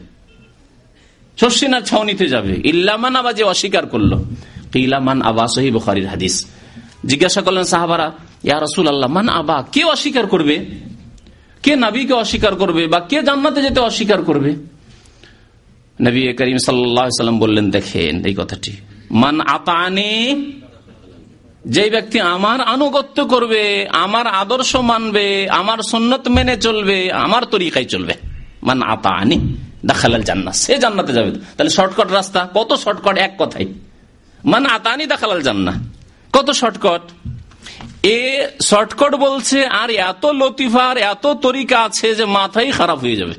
শস্যিনার ছাউনিতে যাবে। ইল্লামান আবা যে অস্বীকার করল। ইলামান আবা, সহি হাদিস। জিজ্ঞাসা করলেন সাহাবারা, ইয়া রসুল আল্লাহ মান আবা? কে অস্বীকার করবে? কে নাবিকে অস্বীকার করবে বা কে জান্নাতে যেতে অস্বীকার করবে? নবী করিম সাল্লাম বললেন, দেখেন এই কথাটি। মান আতানি যে ব্যক্তি আমার আনুগত্য করবে, আমার আদর্শ মানবে, আমার সন্ন্যত মেনে চলবে, আমার তরিকায় চলবে। মান আতানি দাখালাল জান্নাত। সে জান্নাতে যাবে। তাহলে শর্টকাট রাস্তা। কত শর্টকাট? এক কথাই মান আতানি দাখালাল জান্না কত শর্টকাট? এ শর্টকট বলছে, আর এত লতিফার এত তরিকা আছে যে মাথাই খারাপ হয়ে যাবে।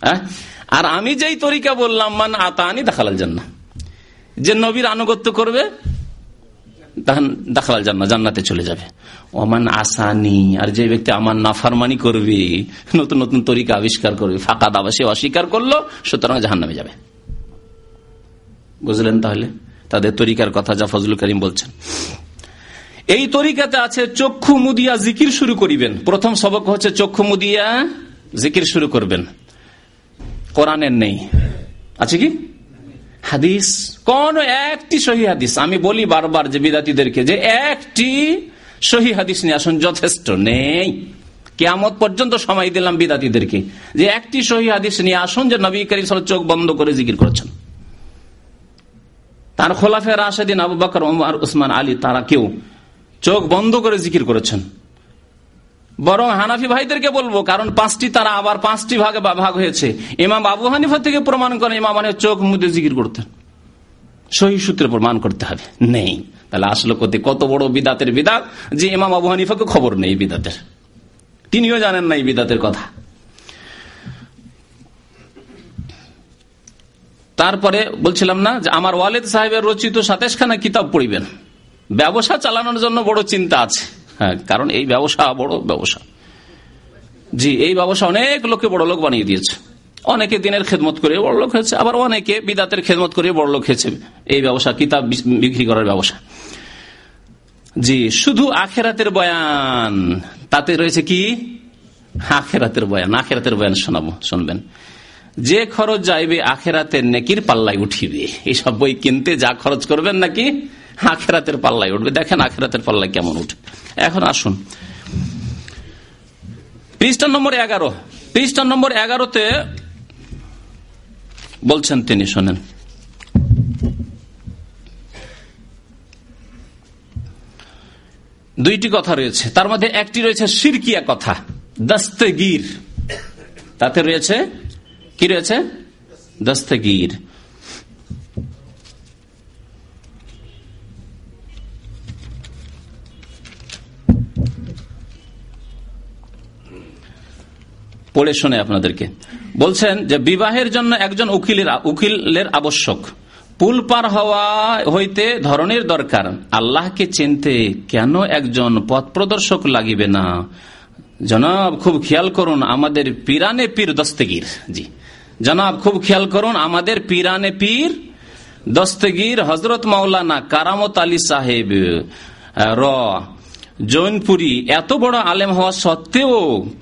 হ্যাঁ? আর আমি যেই তরিকা বললাম, মান আতানি দেখালাল জান্না যে নবীর আনুগত্য করবে দেখালাল জান্না জান্নাতে চলে যাবে। ওমান আসানি, আর যে ব্যক্তি আমার নাফারমানি করবে, নতুন নতুন তরিকা আবিষ্কার করবে, ফাঁকা দাবা সে অস্বীকার করল, সুতরাং জাহান নামে যাবে। বুঝলেন তাহলে? তাদের তরিকার কথা যা করিম বলছেন। এই তরিকাতে আছে চক্ষু মুদিয়া জিকির শুরু করিবেন। প্রথম সবক হচ্ছে চক্ষু মুদিয়া জিকির শুরু করবেন। কোরআনের নেই। আছে কি? হাদিস। কোন একটি সহি হাদিস। আমি বলি বারবার যে বিদাতিদেরকে যে একটি সহি হাদিস নিয়ে আসুন, যথেষ্ট নেই। কেয়ামত পর্যন্ত সময় দিলাম বিদাতিদেরকে যে একটি সহি হাদিস নিয়ে আসুন যে নবী করিম চোখ বন্ধ করে জিকির করেছেন। তার খোলাফের রাশেদিন আবু বাকর, ওমর, উসমান, আলী, তারা কেউ চোখ বন্ধ করে জিকির করেছেন। বরং হানাফি ভাইদেরকে বলব, কারণ পাঁচটি তারা আবার পাঁচটি ভাগে ভাগ হয়েছে। ইমাম আবু হানিফা থেকে প্রমাণ করেন, ইমাম হানিফ চোখ মুদে জিকির করতেন। সহি সূত্রে প্রমাণ করতে হবে। নেই। তাহলে আসলে করতে কত বড় বিদাতের বিদাত যে ইমাম আবু হানিফাকে খবর নেই বিদাতের। তিনিও জানেন না এই বিদাতের কথা। তারপরে বলছিলাম না যে, আমার ওয়ালেদ সাহেবের রচিত সাতাশখানা কিতাব পড়িবেন। ব্যবসা চালানোর জন্য বড় চিন্তা আছে। হ্যাঁ কারণ এই ব্যবসা বড় ব্যবসা। জি, এই ব্যবসা অনেক লোককে বড় লোক বানিয়ে দিয়েছে। অনেকে দিনের খেদমত করে বড় লোক হয়েছে, আবার অনেকে বিদাতের খেদমত করে বড় লোক হয়েছে। এই ব্যবসা, কিতাব বিক্রি করার ব্যবসা। জি, শুধু আখেরাতের বয়ান, তাতে রয়েছে কি? আখেরাতের বয়ান আখেরাতের বয়ান শোনাবো, শুনবেন। যে খরচ যাইবে আখেরাতের নেকির পাল্লায় উঠিবে। এইসব বই কিনতে যা খরচ করবেন নাকি? আখেরাতের পাল্লায় উঠবে। দেখেন আখেরাতের পাল্লায় কেমন উঠে। এখন আসুন। পৃষ্ঠা নম্বর এগারো। পৃষ্ঠা নম্বর এগারোতে বলছেন তিনি, শোনেন। দুইটি কথা রয়েছে। তার মধ্যে একটি রয়েছে সিরকিয়া কথা, দস্তগির। তাতে রয়েছে, কি রয়েছে? দস্তগির। পড়ে শোনে আপনাদেরকে। বলছেন যে বিবাহের জন্য একজন উকিলের উকিলের আবশ্যক। পুল পার হওয়া হইতে ধরনের দরকার। আল্লাহকে চিনতে কেন একজন পথ প্রদর্শক লাগিবে না? জনাব, খুব খেয়াল করুন, আমাদের পিরানে পীর দস্তগির। জি। জনাব, খুব খেয়াল করুন, আমাদের পিরানে পীর দস্তগির হজরত মাওলানা কারামত আলী সাহেব র জৈনপুরি এত বড় আলেম হওয়া সত্ত্বেও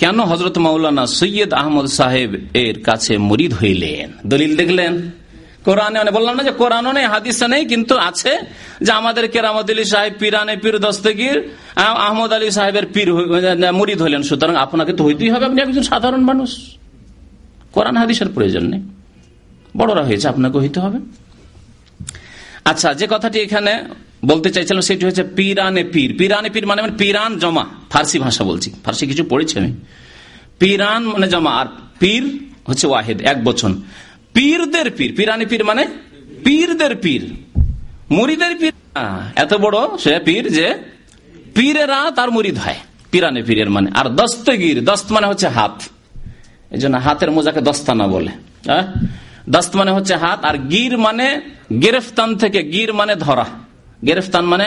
কেন হজরত মাওলানা সৈয়দ আহমদ সাহেব এর কাছে মরিদ হইলেন? দলিল দেখলেন? কোরআনে মানে বললাম না যে কোরআন নেই হাদিসে নেই, কিন্তু আছে যে আমাদের কেরামত আলী সাহেব পিরানে পীর দস্তগির আহমদ আলী সাহেবের পীর মরিদ হইলেন। সুতরাং আপনাকে তো হইতেই হবে, আপনি একজন সাধারণ মানুষ। কোরআন হাদিসের প্রয়োজন নেই। বড়রা হয়েছে, আপনাকে হইতে হবে। আচ্ছা যে কথাটি এখানে বলতে চাইছিলাম সেটি হচ্ছে পিরানে পীর। পিরানে পীর মানে পিরান জমা, ফার্সি ভাষা বলছি। ফার্সি কিছু পড়েছি আমি। পিরান মানে জমা, আর পীর হচ্ছে ওয়াহেদ, এক বচন। পীরদের পীর, পিরানি পীর মানে পীরদের পীর। মুড়িদের পীর এত বড় সে পীর যে পীরেরা তার মুড়িদ হয়। পিরানে পীরের মানে। আর দস্তগির, দস্ত মানে হচ্ছে হাত। এই জন্য হাতের মোজাকে দস্তানা বলে হ্যাঁ দস্ত মানে হচ্ছে হাত, আর গির মানে গেরেফতান থেকে, গির মানে ধরা। গেরেফতান মানে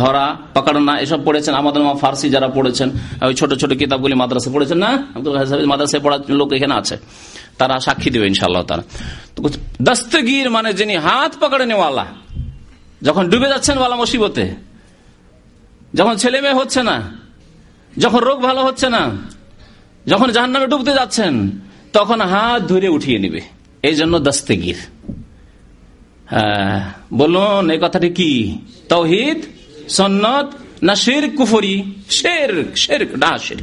ধরা, পাকাড়না, এসব পড়েছেন আমাদের মা ফার্সি যারা পড়েছেন, ওই ছোট ছোট কিতাবগুলি মাদ্রাসে পড়েছেন, না? মাদ্রাসায় পড়ার লোক এখানে আছে। তারা সাক্ষী দেবে ইনশাল্লাহ তারা দস্তগির মানে যিনি হাত পাকড়ে নেওয়ালা যখন ডুবে যাচ্ছেন ওয়ালা মুসিবতে, যখন ছেলে মেয়ে হচ্ছে না, যখন রোগ ভালো হচ্ছে না, যখন জাহান্নামে ডুবতে যাচ্ছেন, তখন হাত ধরে উঠিয়ে নিবে। এই জন্য দস্তেগির। বলুন, এই কথাটি কি? তৌহিদ সন্নত না শের কুফরি? শের শের না শের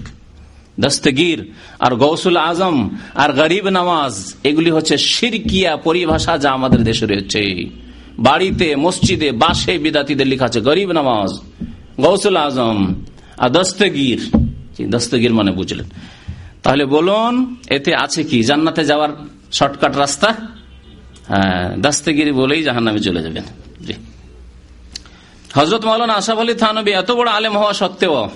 দস্তগির আর গৌসুল আজম আর গরিব নামাজ, এগুলি হচ্ছে শিরকিয়া পরিভাষা যা আমাদের দেশে রয়েছে। বাড়িতে, মসজিদে, বাসে বিদাতিদের লেখা আছে গরিব নামাজ, গৌসুল আজম আর দস্তগির। দস্তগির মানে বুঝলেন। তাহলে বলুন, এতে আছে কি? জান্নাতে যাওয়ার শর্টকাট রাস্তা? দাস্তেগিরি বলেই জাহান নামে চলে যাবেন। জি। হজরত মৌলানা আশাফ আলী থানবী এত বড় আলেম হওয়া সত্ত্বেও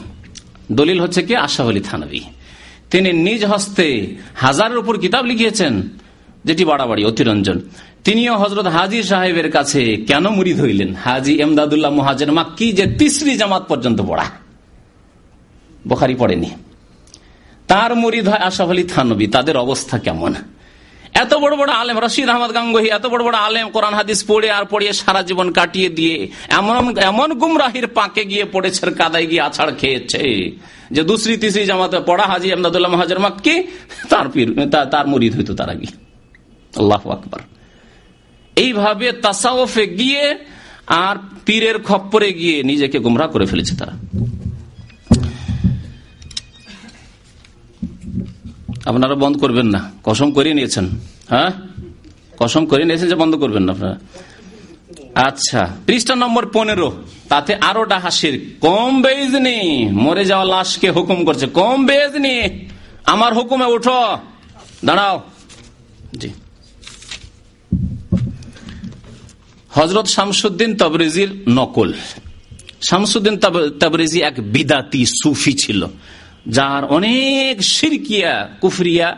দলিল হচ্ছে কি আশাফ আলী থানবী। তিনি নিজ হস্তে হাজারের উপর কিতাব লিখিয়েছেন, যেটি বাড়াবাড়ি, অতিরঞ্জন। তিনিও হজরত হাজি সাহেবের কাছে কেন মুড়ি ধইলেন হাজি এমদাদুল্লাহ মহাজের মাক্কি যে তিসরি জামাত পর্যন্ত পড়া। বোখারি পড়েনি। তার মুরিদ হয় আশাফ আলী থানবী, তাদের অবস্থা কেমন? এত বড় বড় আলেম, রশিদ আহমদ গাঙ্গহি, এত বড় বড় আলেম কোরআন হাদিস পড়ে আর পড়িয়ে সারা জীবন কাটিয়ে দিয়ে এমন এমন গুমরাহির পাকে গিয়ে পড়েছে কাদায় গিয়ে আছাড় খেয়েছে। যে দুসরি, তিসরি জামাতে পড়া হাজি আহমদুল্লাহ মহাজের মাক্কি, তার পীর তার মরিদ হইতো তারা গিয়ে আল্লাহ আকবর। এইভাবে তাসাওফে গিয়ে আর পীরের খপ্পরে গিয়ে নিজেকে গুমরা করে ফেলেছে তারা। আপনারা বন্ধ করবেন না। কসম করে নিয়েছেন। হ্যাঁ? কসম করে নিয়েছেন যে বন্ধ করবেন না আপনারা। আচ্ছা পৃষ্ঠা নম্বর পনেরো। তাতে আরও ডাহাসির কম বেজ নেই মরে যাওয়া লাশকে হুকুম করছে। কম বেজ আমার হুকুমে উঠো। দাঁড়াও। জি। হজরত শামসুদ্দিন তবরেজির নকল। শামসুদ্দিন তবরেজি এক বিদাতি সুফি ছিল। যার অনেক সিরকিয়া কুফরিয়া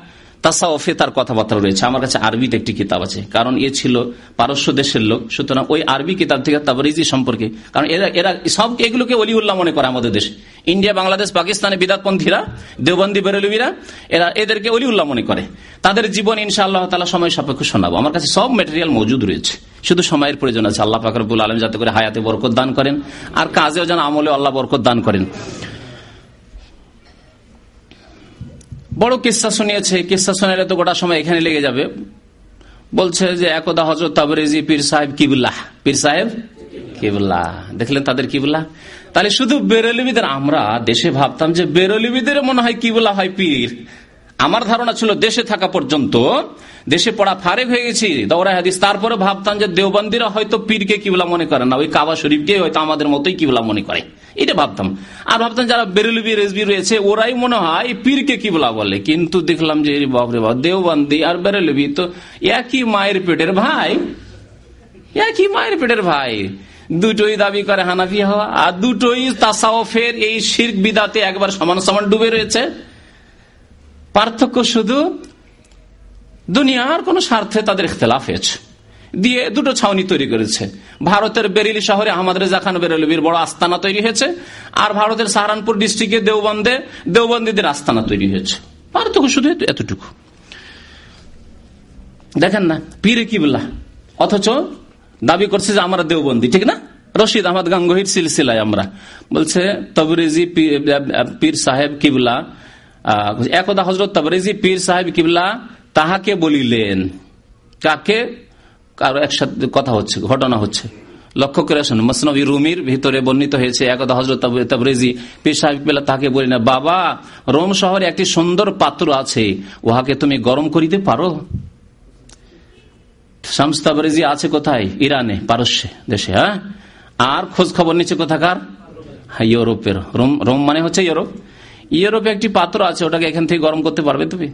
তাসাওফে তার কথাবার্তা রয়েছে। আমার কাছে আরবিতে একটি কিতাব আছে, কারণ এ ছিল পারস্য দেশের লোক। সুতরাং ওই আরবি কিতাব থেকে তাবরিজি সম্পর্কে, কারণ এরা এরা সব এগুলোকে অলিউল্লাহ মনে করে আমাদের দেশে। ইন্ডিয়া, বাংলাদেশ, পাকিস্তানে বিদাতপন্থীরা, দেওবন্দি, বেরলবিরা, এরা এদেরকে অলিউল্লাহ মনে করে। তাদের জীবন ইনশা আল্লাহ তালা সময় সাপেক্ষ শোনাবো। আমার কাছে সব মেটেরিয়াল মজুদ রয়েছে। শুধু সময়ের প্রয়োজন আছে। আল্লাহ ফাকরবুল আলম যাতে করে হায়াতে বরকত দান করেন, আর কাজেও যেন আমলে আল্লাহ বরকত দান করেন। বড় কিসা শুনিয়েছে কিসা শুনে তো গোটা সময় এখানে লেগে যাবে। বলছে যে একদা হজরত তাবরেজি পীর সাহেব কিবুল্লাহ পীর সাহেব কিবুল্লাহ দেখলেন তাদের কিবুল্লা তাহলে শুধু বেরলিবিদের আমরা দেশে ভাবতাম যে বেরলিবিদের মনে হয় কিবুল্লাহ হয় পীর। আমার ধারণা ছিল দেশে থাকা পর্যন্ত দেশে পড়া ফারেক হয়ে গেছি দৌড়া হাদিস। তারপরে ভাবতাম যে দেওবন্দিরা হয়তো পীরকে কিবলা মনে করে না, ওই কাবা শরীফকে হয়তো আমাদের মতোই কিবলা মনে করে। এটা ভাবতাম। আর ভাবতাম যারা বেরুলবি রেসবি রয়েছে, ওরাই মনে হয় পীরকে কিবলা বলে। কিন্তু দেখলাম যে বাবরে বাব দেওবন্দি আর বেরুলবি তো একই মায়ের পেটের ভাই। একই মায়ের পেটের ভাই। দুটোই দাবি করে হানাফি হওয়া, আর দুটোই তাসাওফের এই শির্ক বিদাতে একবার সমান সমান ডুবে রয়েছে। পার্থক্য শুধু দুনিয়ার কোন স্বার্থে তাদের ইখতলাফ হয়েছে দিয়ে দুটো ছাউনি তৈরি করেছে। ভারতের বেরিলি শহরে আহমদ রেজা খান বেরলবির বড় আস্তানা তৈরি হয়েছে। আর ভারতের সাহারানপুর ডিস্ট্রিক্টে দেওবন্দে, দেওবন্দীদের আস্তানা তৈরি হয়েছে। পার্থক্য শুধু এতটুকু। দেখেন না, পীরে কিবলা। অথচ দাবি করছে যে আমরা দেওবন্দি, ঠিক না? রশিদ আহমদ গাঙ্গহির সিলসিলায় আমরা। বলছে, তবরেজি পীর সাহেব কিবলা একদা হজরত তবরেজি পীর সাহেব কিবলা তাহাকে বলিলেন, কাকে? কারও একসাথে কথা হচ্ছে, ঘটনা হচ্ছে। লক্ষ্য করে আসুন, মসনবী রুমির ভিতরে বর্ণিত হয়েছে একদা হজরত তবরেজি পীর সাহেব কিবলা তাকে বলি না, বাবা, রোম শহরে একটি সুন্দর পাত্র আছে, উহাকে তুমি গরম করিতে পারো? শামস তাবরেজি আছে কোথায়? ইরানে, পারস্যে, দেশে হ্যাঁ? আর খোঁজ খবর নিচ্ছে কোথাকার? হ্যাঁ ইউরোপের, রোম রোম মানে হচ্ছে ইউরোপ। ইউরোপে একটি পাত্র আছে, ওটাকে এখান থেকে গরম করতে পারবে তুমি?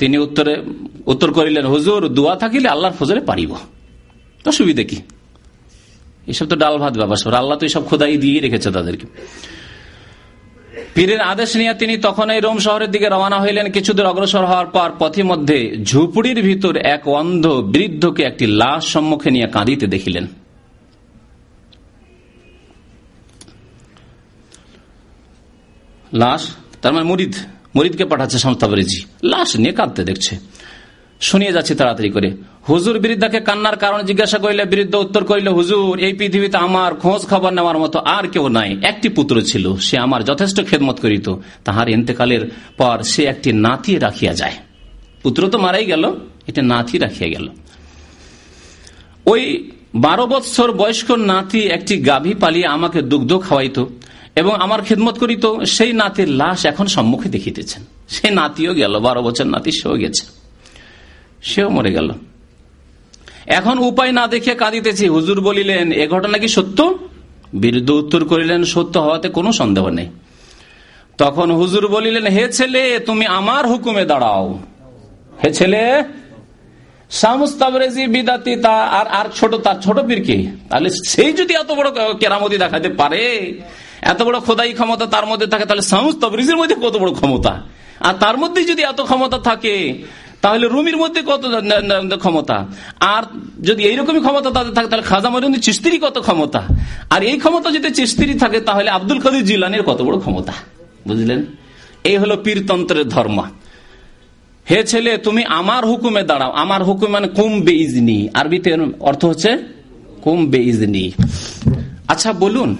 তিনি উত্তরে, উত্তর করিলেন, হুজুর, দোয়া থাকিলে আল্লাহর ফজরে পারিব। অসুবিধে কি? এসব তো ডাল ভাত ব্যাপার আল্লাহ তো এসব খোদাই দিয়ে রেখেছে তাদেরকে। পীরের আদেশ নিয়ে তিনি তখন এই রোম শহরের দিকে রওনা হইলেন। কিছুদূর অগ্রসর হওয়ার পর পথি মধ্যে ঝুপড়ির ভিতর এক অন্ধ বৃদ্ধকে একটি লাশ সম্মুখে নিয়ে কাঁদিতে দেখিলেন। লাশ? তার মানে মুরিদ মুরিদকে পাঠাচ্ছে সংস্থাবরিজি লাশ নিয়ে কাঁদতে দেখছে। শুনিয়ে যাচ্ছে তাড়াতাড়ি করে। হুজুর বৃদ্ধাকে কান্নার কারণ জিজ্ঞাসা করিলে, বৃদ্ধ উত্তর করিল, হুজুর, এই পৃথিবীতে আমার খোঁজ খবর নেওয়ার মতো আর কেউ নাই। একটি পুত্র ছিল, সে আমার যথেষ্ট খেদমত করিত। তাহার ইন্তেকালের পর সে একটি নাতি রাখিয়া যায়। পুত্র তো মারাই গেল, এটা নাতি রাখিয়া গেল। ওই বারো বৎসর বয়স্ক নাতি একটি গাভী পালিয়ে আমাকে দুগ্ধ খাওয়াইত। এবং আমার খেদমত করিত সেই নাতির লাশ এখন সম্মুখে দেখিতেছেন। সেই নাতিও গেল, বারো বছর নাতি সেও গেছে। সেও মরে গেল। এখন উপায় না দেখে কাঁদিতেছি। হুজুর বলিলেন, এ ঘটনা কি সত্য? বৃদ্ধ উত্তর করিলেন, সত্য হওয়াতে কোনো সন্দেহ নেই। তখন হুজুর বলিলেন, হে ছেলে, তুমি আমার হুকুমে দাঁড়াও। হে ছেলে বিদাতি তা আর আর ছোট, তার ছোট পীরকে তাহলে সেই যদি এত বড় কেরামতি দেখাতে পারে এত বড় খোদাই ক্ষমতা তার মধ্যে থাকে, তাহলে সমস্ত মধ্যে কত বড় ক্ষমতা? আর তার মধ্যে যদি এত ক্ষমতা থাকে, তাহলে রুমির মধ্যে কত ক্ষমতা? আর যদি এইরকমই ক্ষমতা তাদের থাকে, তাহলে খাজা মরিন্দ চিস্তিরি কত ক্ষমতা? আর এই ক্ষমতা যদি চিস্তিরি থাকে, তাহলে আব্দুল কাদির জিলানের কত বড় ক্ষমতা? বুঝলেন? এই হলো পীরতন্ত্রের ধর্ম। হে ছেলে, তুমি আমার হুকুমে দাঁড়াও। আমার হুকুম মানে কুম বেইজনি। আরবিতে অর্থ হচ্ছে কুম বেইজনি। আচ্ছা বলুন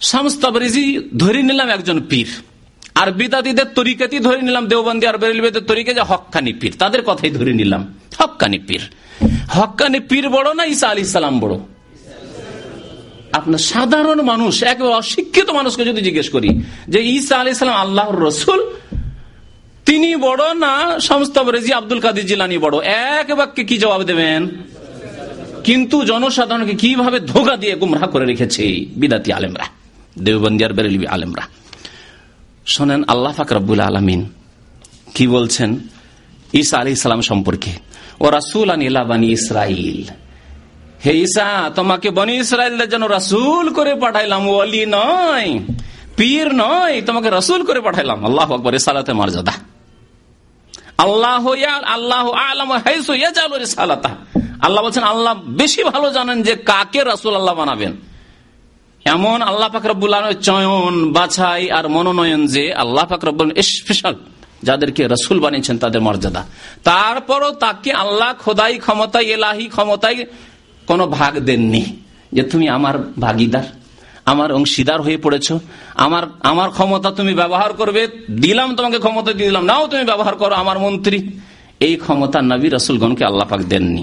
শামস্তাবরিজি ধরে নিলাম একজন পীর। আর বিদাতিদের তরিকাতেই ধরে নিলাম দেওবন্দি আর বেরেলবেদের তরিকা যে হকানি পীর। তাদের কথাই ধরে নিলাম হকানি পীর। হকানি পীর বড় না ঈসা আলী সালাম বড়? আপনার সাধারণ মানুষ, একেবারে অশিক্ষিত মানুষকে যদি জিজ্ঞেস করি যে ঈসা আলী সালাম আল্লাহর রসুল, তিনি বড় না সমস্তবরেজি আব্দুল কাদির জিলানি বড়? এক বাক্যে কি জবাব দেবেন? কিন্তু জনসাধারণকে কীভাবে ধোকা দিয়ে গুমরা করে রেখেছে বিদাতি আলেমরা? দেওবন্দি আর বেরেলবি আলেমরা। শোনেন, আল্লাহ ফাকরাবুল আলমিন কি বলছেন ঈসা আলি ইসলাম সম্পর্কে? ও রাসুল আনিলাবানি ইসরাইল হে ঈসা, তোমাকে বনি ইসরায়েলদের জন্য রাসুল করে পাঠাইলাম ওলি নয়, পীর নয়, তোমাকে রসুল করে পাঠাইলাম। আল্লাহ আকবর সালাতে মর্যাদা আল্লাহ আল্লাহ আলম আল্লাহ বলছেন, আল্লাহ বেশি ভালো জানেন যে কাকে রাসুল আল্লাহ বানাবেন। এমন আল্লাহ ফাকরাবুল চয়ন, বাছাই আর মনোনয়ন যে আল্লাহ ফাকরাবুল স্পেশাল যাদেরকে রসুল বানিয়েছেন তাদের মর্যাদা। তারপরও তাকে আল্লাহ খোদাই ক্ষমতায়, এলাহি ক্ষমতায় কোনো ভাগ দেননি যে তুমি আমার ভাগিদার, আমার অংশীদার হয়ে পড়েছ, আমার আমার ক্ষমতা তুমি ব্যবহার করবে, দিলাম তোমাকে ক্ষমতা দিয়ে দিলাম, নাও তুমি ব্যবহার করো, আমার মন্ত্রী। এই ক্ষমতা নবী রসুলগণকে আল্লাহ পাক দেননি।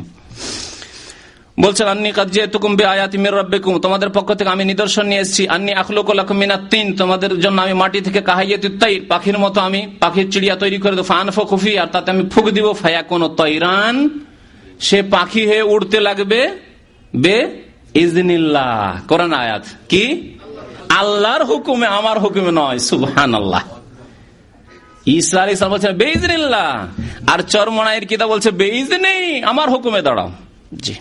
বলছেন, আন্নি কাজিয়াতুকুম্বে আয়াতি মির রব্বিকুম। তোমাদের পক্ষ থেকে আমি নিদর্শন নিয়ে এসেছি। আন্নি আখলুকুলাকুম তিন। তোমাদের জন্য আমি মাটি থেকে কাহাইয়াতুত্তাই পাখির মতো আমি পাখির চিড়িয়া তৈরি করে দেবো। ফান খুফি, আর তাতে আমি ফুক দিব। ফায়া কোন তৈরান। সে পাখি হয়ে উড়তে লাগবে বে ইজনিল্লাহ কোরআন আয়াত। কি? আল্লাহর হুকুমে, আমার হুকুমে নয়। সুবহান আল্লাহ ইসা আলী বলছেন, বেইজনিল্লাহ। আর চরমনাইয়ের কিতা বলছে বেইজ নেই আমার হুকুমে দাঁড়াও। জি।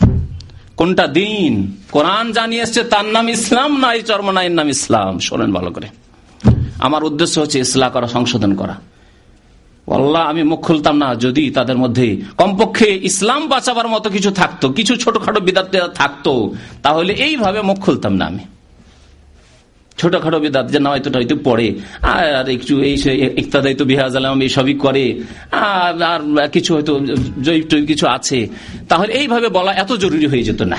কোনটা দিন? কোরআন জানিয়ে তার নাম ইসলাম, না এই চর্মনাইয়ের নাম ইসলাম? শোনেন ভালো করে। আমার উদ্দেশ্য হচ্ছে ইসলাম করা, সংশোধন করা। আল্লাহ আমি মুখ খুলতাম না, যদি তাদের মধ্যে কমপক্ষে ইসলাম বাঁচাবার মতো কিছু থাকতো, কিছু ছোটখাটো বিদাত থাকতো, তাহলে এইভাবে মুখ খুলতাম না আমি। ছোটখাটো বিদাত, যে নয়তো হয়তো পড়ে। আর একটু এই ইকতাদাই তো বিহাজ আলম এইসবই করে। আর আর কিছু হয়তো জৈব কিছু আছে। তাহলে এইভাবে বলা এত জরুরি হয়ে যেত না।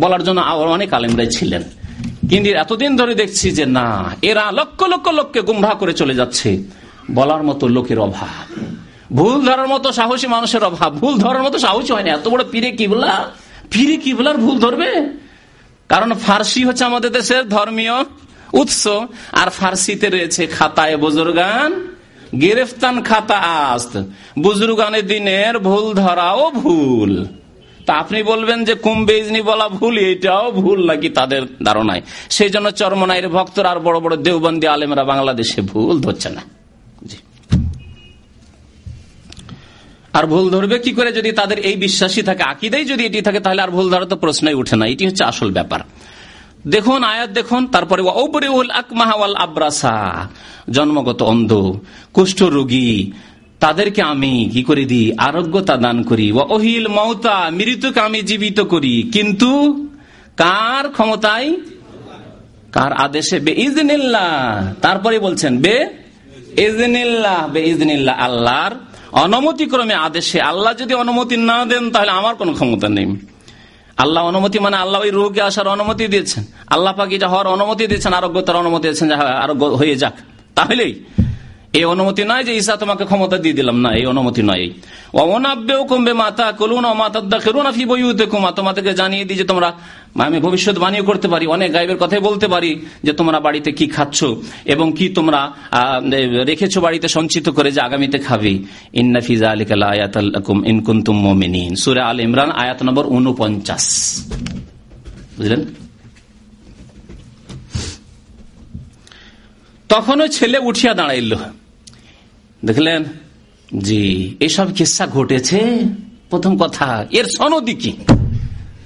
বলার জন্য অনেক আলেমরাই ছিলেন। কিন্তু এতদিন ধরে দেখছি যে না, এরা লক্ষ লক্ষ লোককে গুমরা করে চলে যাচ্ছে। বলার মতো লোকের অভাব। ভুল ধরার মতো সাহসী মানুষের অভাব। ভুল ধরার মতো সাহসী হয় না। এত বড় পীরে কিবলা পীরে কিবলার ভুল ধরবে? কারণ ফার্সি হচ্ছে আমাদের দেশের ধর্মীয় উৎস আর ফার্সিতে রয়েছে খাতায় বুজুর্গান, গেরেফতান খাতা আস্ত। বুজুর্গানের দিনের ভুল ধরাও ভুল। তা আপনি বলবেন যে কুম্বেজনি বলা ভুল, এটাও ভুল নাকি তাদের ধারণায়? সেই জন্য চরমনাইয়ের ভক্তরা আর বড় বড় দেওবন্দি আলেমরা বাংলাদেশে ভুল ধরছে না। আর ভুল ধরবে কি করে যদি তাদের এই বিশ্বাসী থাকে? আকিদাই যদি এটি থাকে, তাহলে আর ভুল ধরা তো প্রশ্নই উঠে না। এটি হচ্ছে আসল ব্যাপার। দেখুন, আয়াত দেখুন, তারপরে আব্রাসা, জন্মগত অন্ধ, কুষ্ঠ রোগী, তাদেরকে আমি কি করে দিই? আরোগ্যতা দান করি। অহিল মমতা মৃত্যুকে আমি জীবিত করি। কিন্তু কার ক্ষমতায়? কার আদেশে? বে ইজনিল্লাহ তারপরে বলছেন, বে ইজনিল্লাহ বে ইজনিল্লাহ আল্লাহর। অনুমতিক্রমে আদেশে আল্লাহ যদি অনুমতি না দেন, তাহলে আমার কোনো ক্ষমতা নেই। আল্লাহ অনুমতি মানে আল্লাহ ওই রোগে আসার অনুমতি দিয়েছেন। আল্লাহ পাকি যা হওয়ার অনুমতি দিয়েছেন, আরোগ্যতার অনুমতি দিয়েছেন আরোগ্য হয়ে যাক। তাহলেই এই অনুমতি নয় যে ঈশা তোমাকে ক্ষমতা দিয়ে দিলাম, না, এই অনুমতি নয় অনাব্যেও কমবে মাতা কলুন মাতা আফি বইতে কুমা তোমাদেরকে জানিয়ে দিই যে তোমরা আমি ভবিষ্যৎ বাণী করতে পারি, অনেক গাইবের কথাই বলতে পারি যে তোমরা বাড়িতে কি খাচ্ছ এবং কি তোমরা রেখেছো বাড়িতে সঞ্চিত করে যে আগামীতে খাবে। ইন্নাফিজা আলিকাল ইনকুন্তুম মোমিনিন। সুরে আল ইমরান, আয়াত নম্বর উনপঞ্চাশ বুঝলেন? তখন ওই ছেলে উঠিয়া দাঁড়াইল। দেখলেন, জি, এসব কিসা ঘটেছে? প্রথম কথা, এর সনদি কি?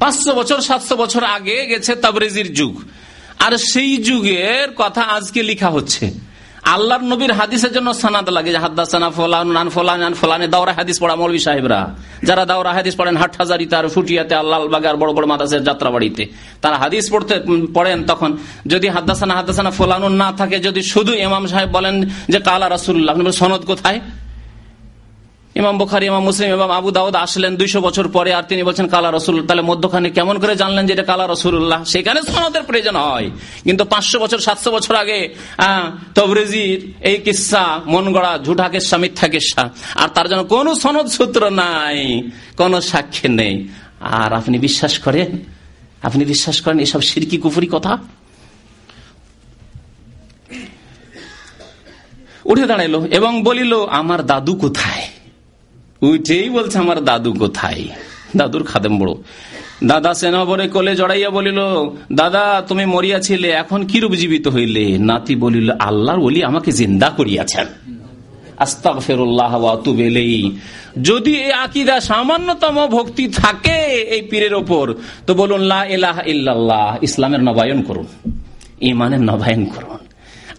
পাঁচশো বছর, সাতশো বছর আগে গেছে তাবরেজির যুগ। আর সেই যুগের কথা আজকে লিখা হচ্ছে। আল্লাহর নবীর হাদিসের জন্য সানাদ লাগে হাদ্দাসানা ফোলান ফোলান ফোলানে দাওরা হাদিস পড়া মৌলী সাহেবরা। যারা দাওরা হাদিস পড়েন হাট হাজারিতে আর ফুটিয়াতে আল্লাহ বাগার বড় বড় মাদাসের যাত্রা বাড়িতে তারা হাদিস পড়তে পড়েন তখন। যদি হাদ্দাসানা হাদ্দাসানা ফোলানুন না থাকে, যদি শুধু ইমাম সাহেব বলেন যে, কালা রাসুল্লাহ সনদ কোথায়? ইমাম বুখারি, ইমাম মুসলিম, ইমাম আবু দাউদ আসলেন দুইশো বছর পরে আর তিনি বলছেন, কালা রসুল তাহলে মধ্যখানে কেমন করে জানলেন যে এটা কালা রসুল্লাহ সেখানে সনদের প্রয়োজন হয়। কিন্তু পাঁচশো বছর, সাতশো বছর আগে তবরেজির এই কিসা, মন গড়া ঝুঠা কিসা, মিথ্যা কিসা। আর তার জন্য কোন সনদ সূত্র নাই, কোন সাক্ষী নেই। আর আপনি বিশ্বাস করেন? আপনি বিশ্বাস করেন এসব সিরকি কুফুরি কথা? উঠে দাঁড়াইলো এবং বলিল, আমার দাদু কোথায়? উঠেই বলছে, আমার দাদু কোথায়? দাদুর খাদেম বড়। দাদা সেনাবরে কোলে জড়াইয়া বলিল, দাদা, তুমি মরিয়াছিলে, এখন কি রূপ জীবিত হইলে নাতি বলিল, আল্লাহর বলি আমাকে জিন্দা করিয়াছেন। যদি এই আকিদা সামান্যতম ভক্তি থাকে এই পীরের ওপর, তো বলুন ইল্লাল্লাহ, ইসলামের নবায়ন করুন। ইমানের নবায়ন করুন।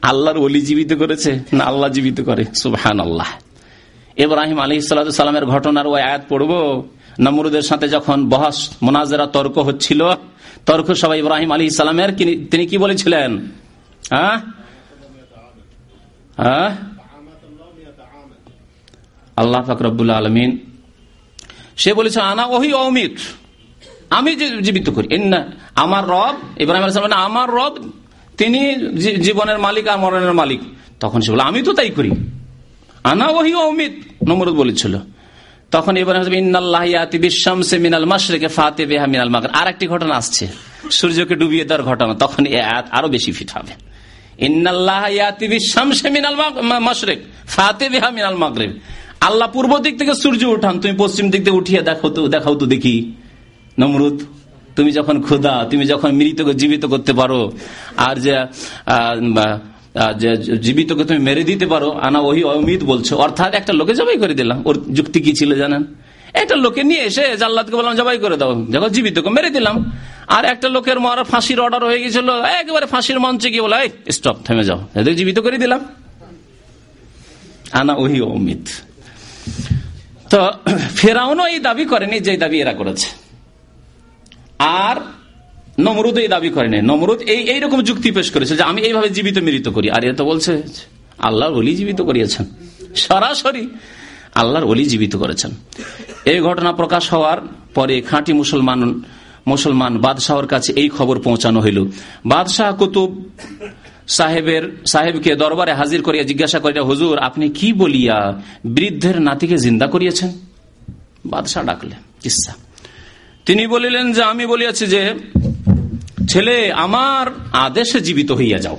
আল্লাহর অলি জীবিত করেছে না আল্লাহ জীবিত করে? সুবহান আল্লাহ ইব্রাহিম আলী সালামের ঘটনার ওই আয়াত পড়ব। নমরুদের সাথে যখন বহাস, মোনাজেরা তর্ক হচ্ছিল, তর্ক সবাই ইব্রাহিম আলী ইসলামের তিনি কি বলেছিলেন? হ্যাঁ? হ্যাঁ? আল্লাহ ফাকরবুল্লা আলমিন, সে বলেছে আনা ওহি অমিত, আমি জীবিত করি। আমার রব, ইব্রাহিম আলী আমার রব, তিনি জীবনের মালিক আর মরণের মালিক। তখন সে বলে, আমি তো তাই করি। অমিত, নমরুদ বলেছিল। তখন মিনাল ফাতে বেহা মিনাল আর একটি ঘটনা আসছে। সূর্যকে ডুবিয়ে ঘটনা, তখন আরও বেশি ফিট হবে। আল্লাহ পূর্ব দিক থেকে সূর্য উঠান, তুমি পশ্চিম দিক থেকে উঠিয়ে দেখো তো, দেখাও তো দেখি। নমরুদ, তুমি যখন ক্ষুদা তুমি যখন মৃত জীবিত করতে পারো, আর যে জীবিতকে তুমি মেরে দিতে পারো, আনা ওই অমিত বলছো, অর্থাৎ একটা লোকে জবাই করে দিলাম। ওর যুক্তি কি ছিল জানেন? একটা লোকে নিয়ে এসে জাল্লাদকে বললাম, জবাই করে দাও। যখন জীবিতকে মেরে দিলাম। আর একটা লোকের মারা ফাঁসির অর্ডার হয়ে গেছিল, একেবারে ফাঁসির মঞ্চে গিয়ে বলে স্টপ থেমে যাও। এদের জীবিত করে দিলাম। আনা ওহি, অমিত। তো, ফেরাউনও এই দাবি করেনি যে দাবি এরা করেছে। আর নমরুদ এই দাবি করে করেনি নমরুদ এই এইরকম যুক্তি পেশ করেছে যে আমি এইভাবে জীবিত মৃত করি। আর এ তো বলছে আল্লাহর অলি জীবিত করিয়েছেন। সরাসরি আল্লাহর অলি জীবিত করেছেন। এই ঘটনা প্রকাশ হওয়ার পরে খাঁটি মুসলমান মুসলমান বাদশাহর কাছে এই খবর পৌঁছানো হইল। বাদশাহ কুতুব সাহেবের সাহেবকে দরবারে হাজির করিয়া জিজ্ঞাসা করিয়া, হুজুর, আপনি কি বলিয়া বৃদ্ধের নাতিকে জিন্দা করিয়েছেন? বাদশাহ ডাকলে কিসা? তিনি বলিলেন যে, আমি বলিয়াছি যে ছেলে, আমার আদেশে জীবিত হইয়া যাও।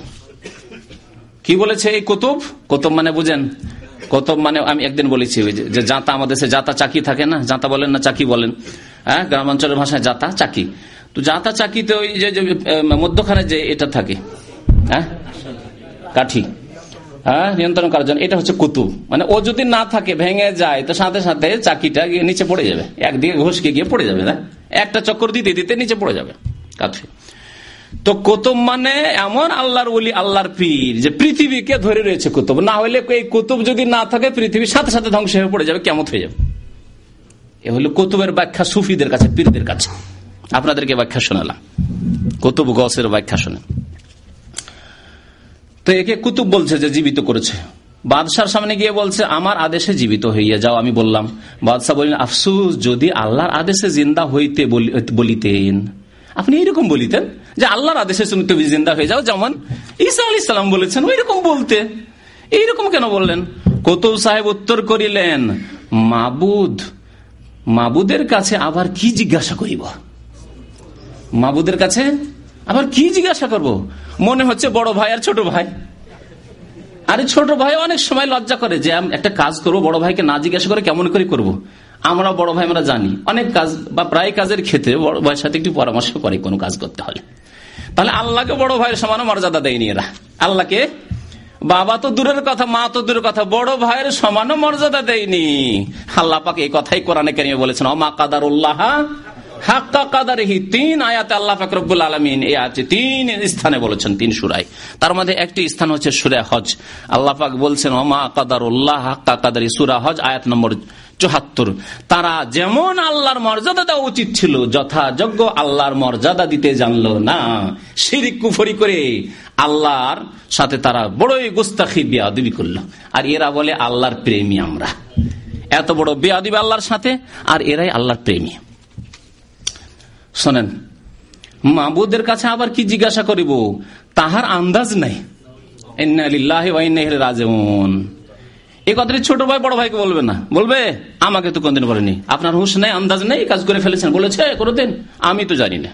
কি বলেছে এই কুতুব? কুতুব মানে বুঝেন, কতব মানে আমি একদিন বলেছি যে জাতা আমাদের দেশে, জাতা চাকি থাকে না? জাতা বলেন না চাকি বলেন? হ্যাঁ গ্রামাঞ্চলের ভাষায় জাতা চাকি। তো জাতা চাকিতে ওই যে মধ্যখানে যে এটা থাকে হ্যাঁ? কাঠি হ্যাঁ নিয়ন্ত্রণ করার জন্য। এটা হচ্ছে কুতুব। মানে ও যদি না থাকে, ভেঙে যায়, তো সাথে সাথে চাকিটা গিয়ে নিচে পড়ে যাবে। একদিকে ঘষকে গিয়ে পড়ে যাবে, না? একটা চক্কর দিতে দিতে নিচে পড়ে যাবে, কাঠি। তো কুতুব মানে এমন আল্লাহর ওলি, আল্লাহর পীর, যে পৃথিবীকে ধরে রয়েছে কুতুব। না হলে এই কুতুব যদি না থাকে পৃথিবীর সাথে সাথে ধ্বংস হয়ে পড়ে যাবে কেমন হয়ে যাবে। এ হলো কুতুবের ব্যাখ্যা সুফিদের কাছে, পীরদের কাছে। আপনাদেরকে ব্যাখ্যা শোনালাম। কুতুব গসের ব্যাখ্যা শোনে তো একে কুতুব বলছে যে জীবিত করেছে। বাদশার সামনে গিয়ে বলছে, আমার আদেশে জীবিত হইয়া যাও, আমি বললাম। বাদশাহ বললেন, আফসুস, যদি আল্লাহর আদেশে জিন্দা হইতে বলিতেন। আপনি এইরকম বলিতেন যে আল্লাহর আদেশে শুনে তুমি জিন্দা হয়ে যাও। যেমন ঈসা আলি সাল্লাম বলেছেন ওই রকম বলতে। এইরকম কেন বললেন? কৌতুব সাহেব উত্তর করিলেন, মাবুদ, মাবুদের কাছে আবার কি জিজ্ঞাসা করিব? মাবুদের কাছে আবার কি জিজ্ঞাসা করব? মনে হচ্ছে বড় ভাই আর ছোট ভাই। আরে ছোট ভাই অনেক সময় লজ্জা করে যে একটা কাজ করব, বড় ভাইকে না জিজ্ঞাসা করে কেমন করে করব। আমরা বড় ভাই, আমরা জানি। অনেক কাজ বা প্রায় কাজের ক্ষেত্রে বড় ভাইয়ের সাথে একটু পরামর্শ করে কোনো কাজ করতে হলে। তাহলে আল্লাহকে বড় ভাইয়ের সমান মর্যাদা দেয়নি এরা। আল্লাহকে বাবা তো দূরের কথা, মা তো দূরের কথা, বড় ভাইয়ের সমান মর্যাদা দেয়নি। আল্লাহ পাকে এই কথাই কোরআনে কেন বলেছেন, অমা কাদার উল্লাহ তিন আয়াতে আল্লাহ স্থানে বলেছেন, তিন সুরাই তার মধ্যে একটি স্থান হচ্ছে সুরা হজ। বলছেন সুরা হজ আয়াত নম্বর চুহাত্তর তারা যেমন আল্লাহর মর্যাদা দেওয়া উচিত ছিল, যথাযোগ্য আল্লাহর মর্যাদা দিতে জানলো না। শিরিক কুফরি করে আল্লাহর সাথে তারা বড়ই গুস্তাখি, বিয়াদবি করল। আর এরা বলে, আল্লাহর প্রেমী আমরা। এত বড় বিয়াদিব আল্লাহর সাথে, আর এরাই আল্লাহর প্রেমী। শোনেন, মাবুদের কাছে আবার কি জিজ্ঞাসা করিব? তাহার আন্দাজ নাই। এই কথাটি ছোট ভাই, বড় ভাইকে বলবে না। বলবে, আমাকে তো কোনদিন বলেনি। আপনার হুশ নেই, আন্দাজ নেই কাজ করে ফেলেছেন। বলেছে, কোনোদিন। আমি তো জানি না।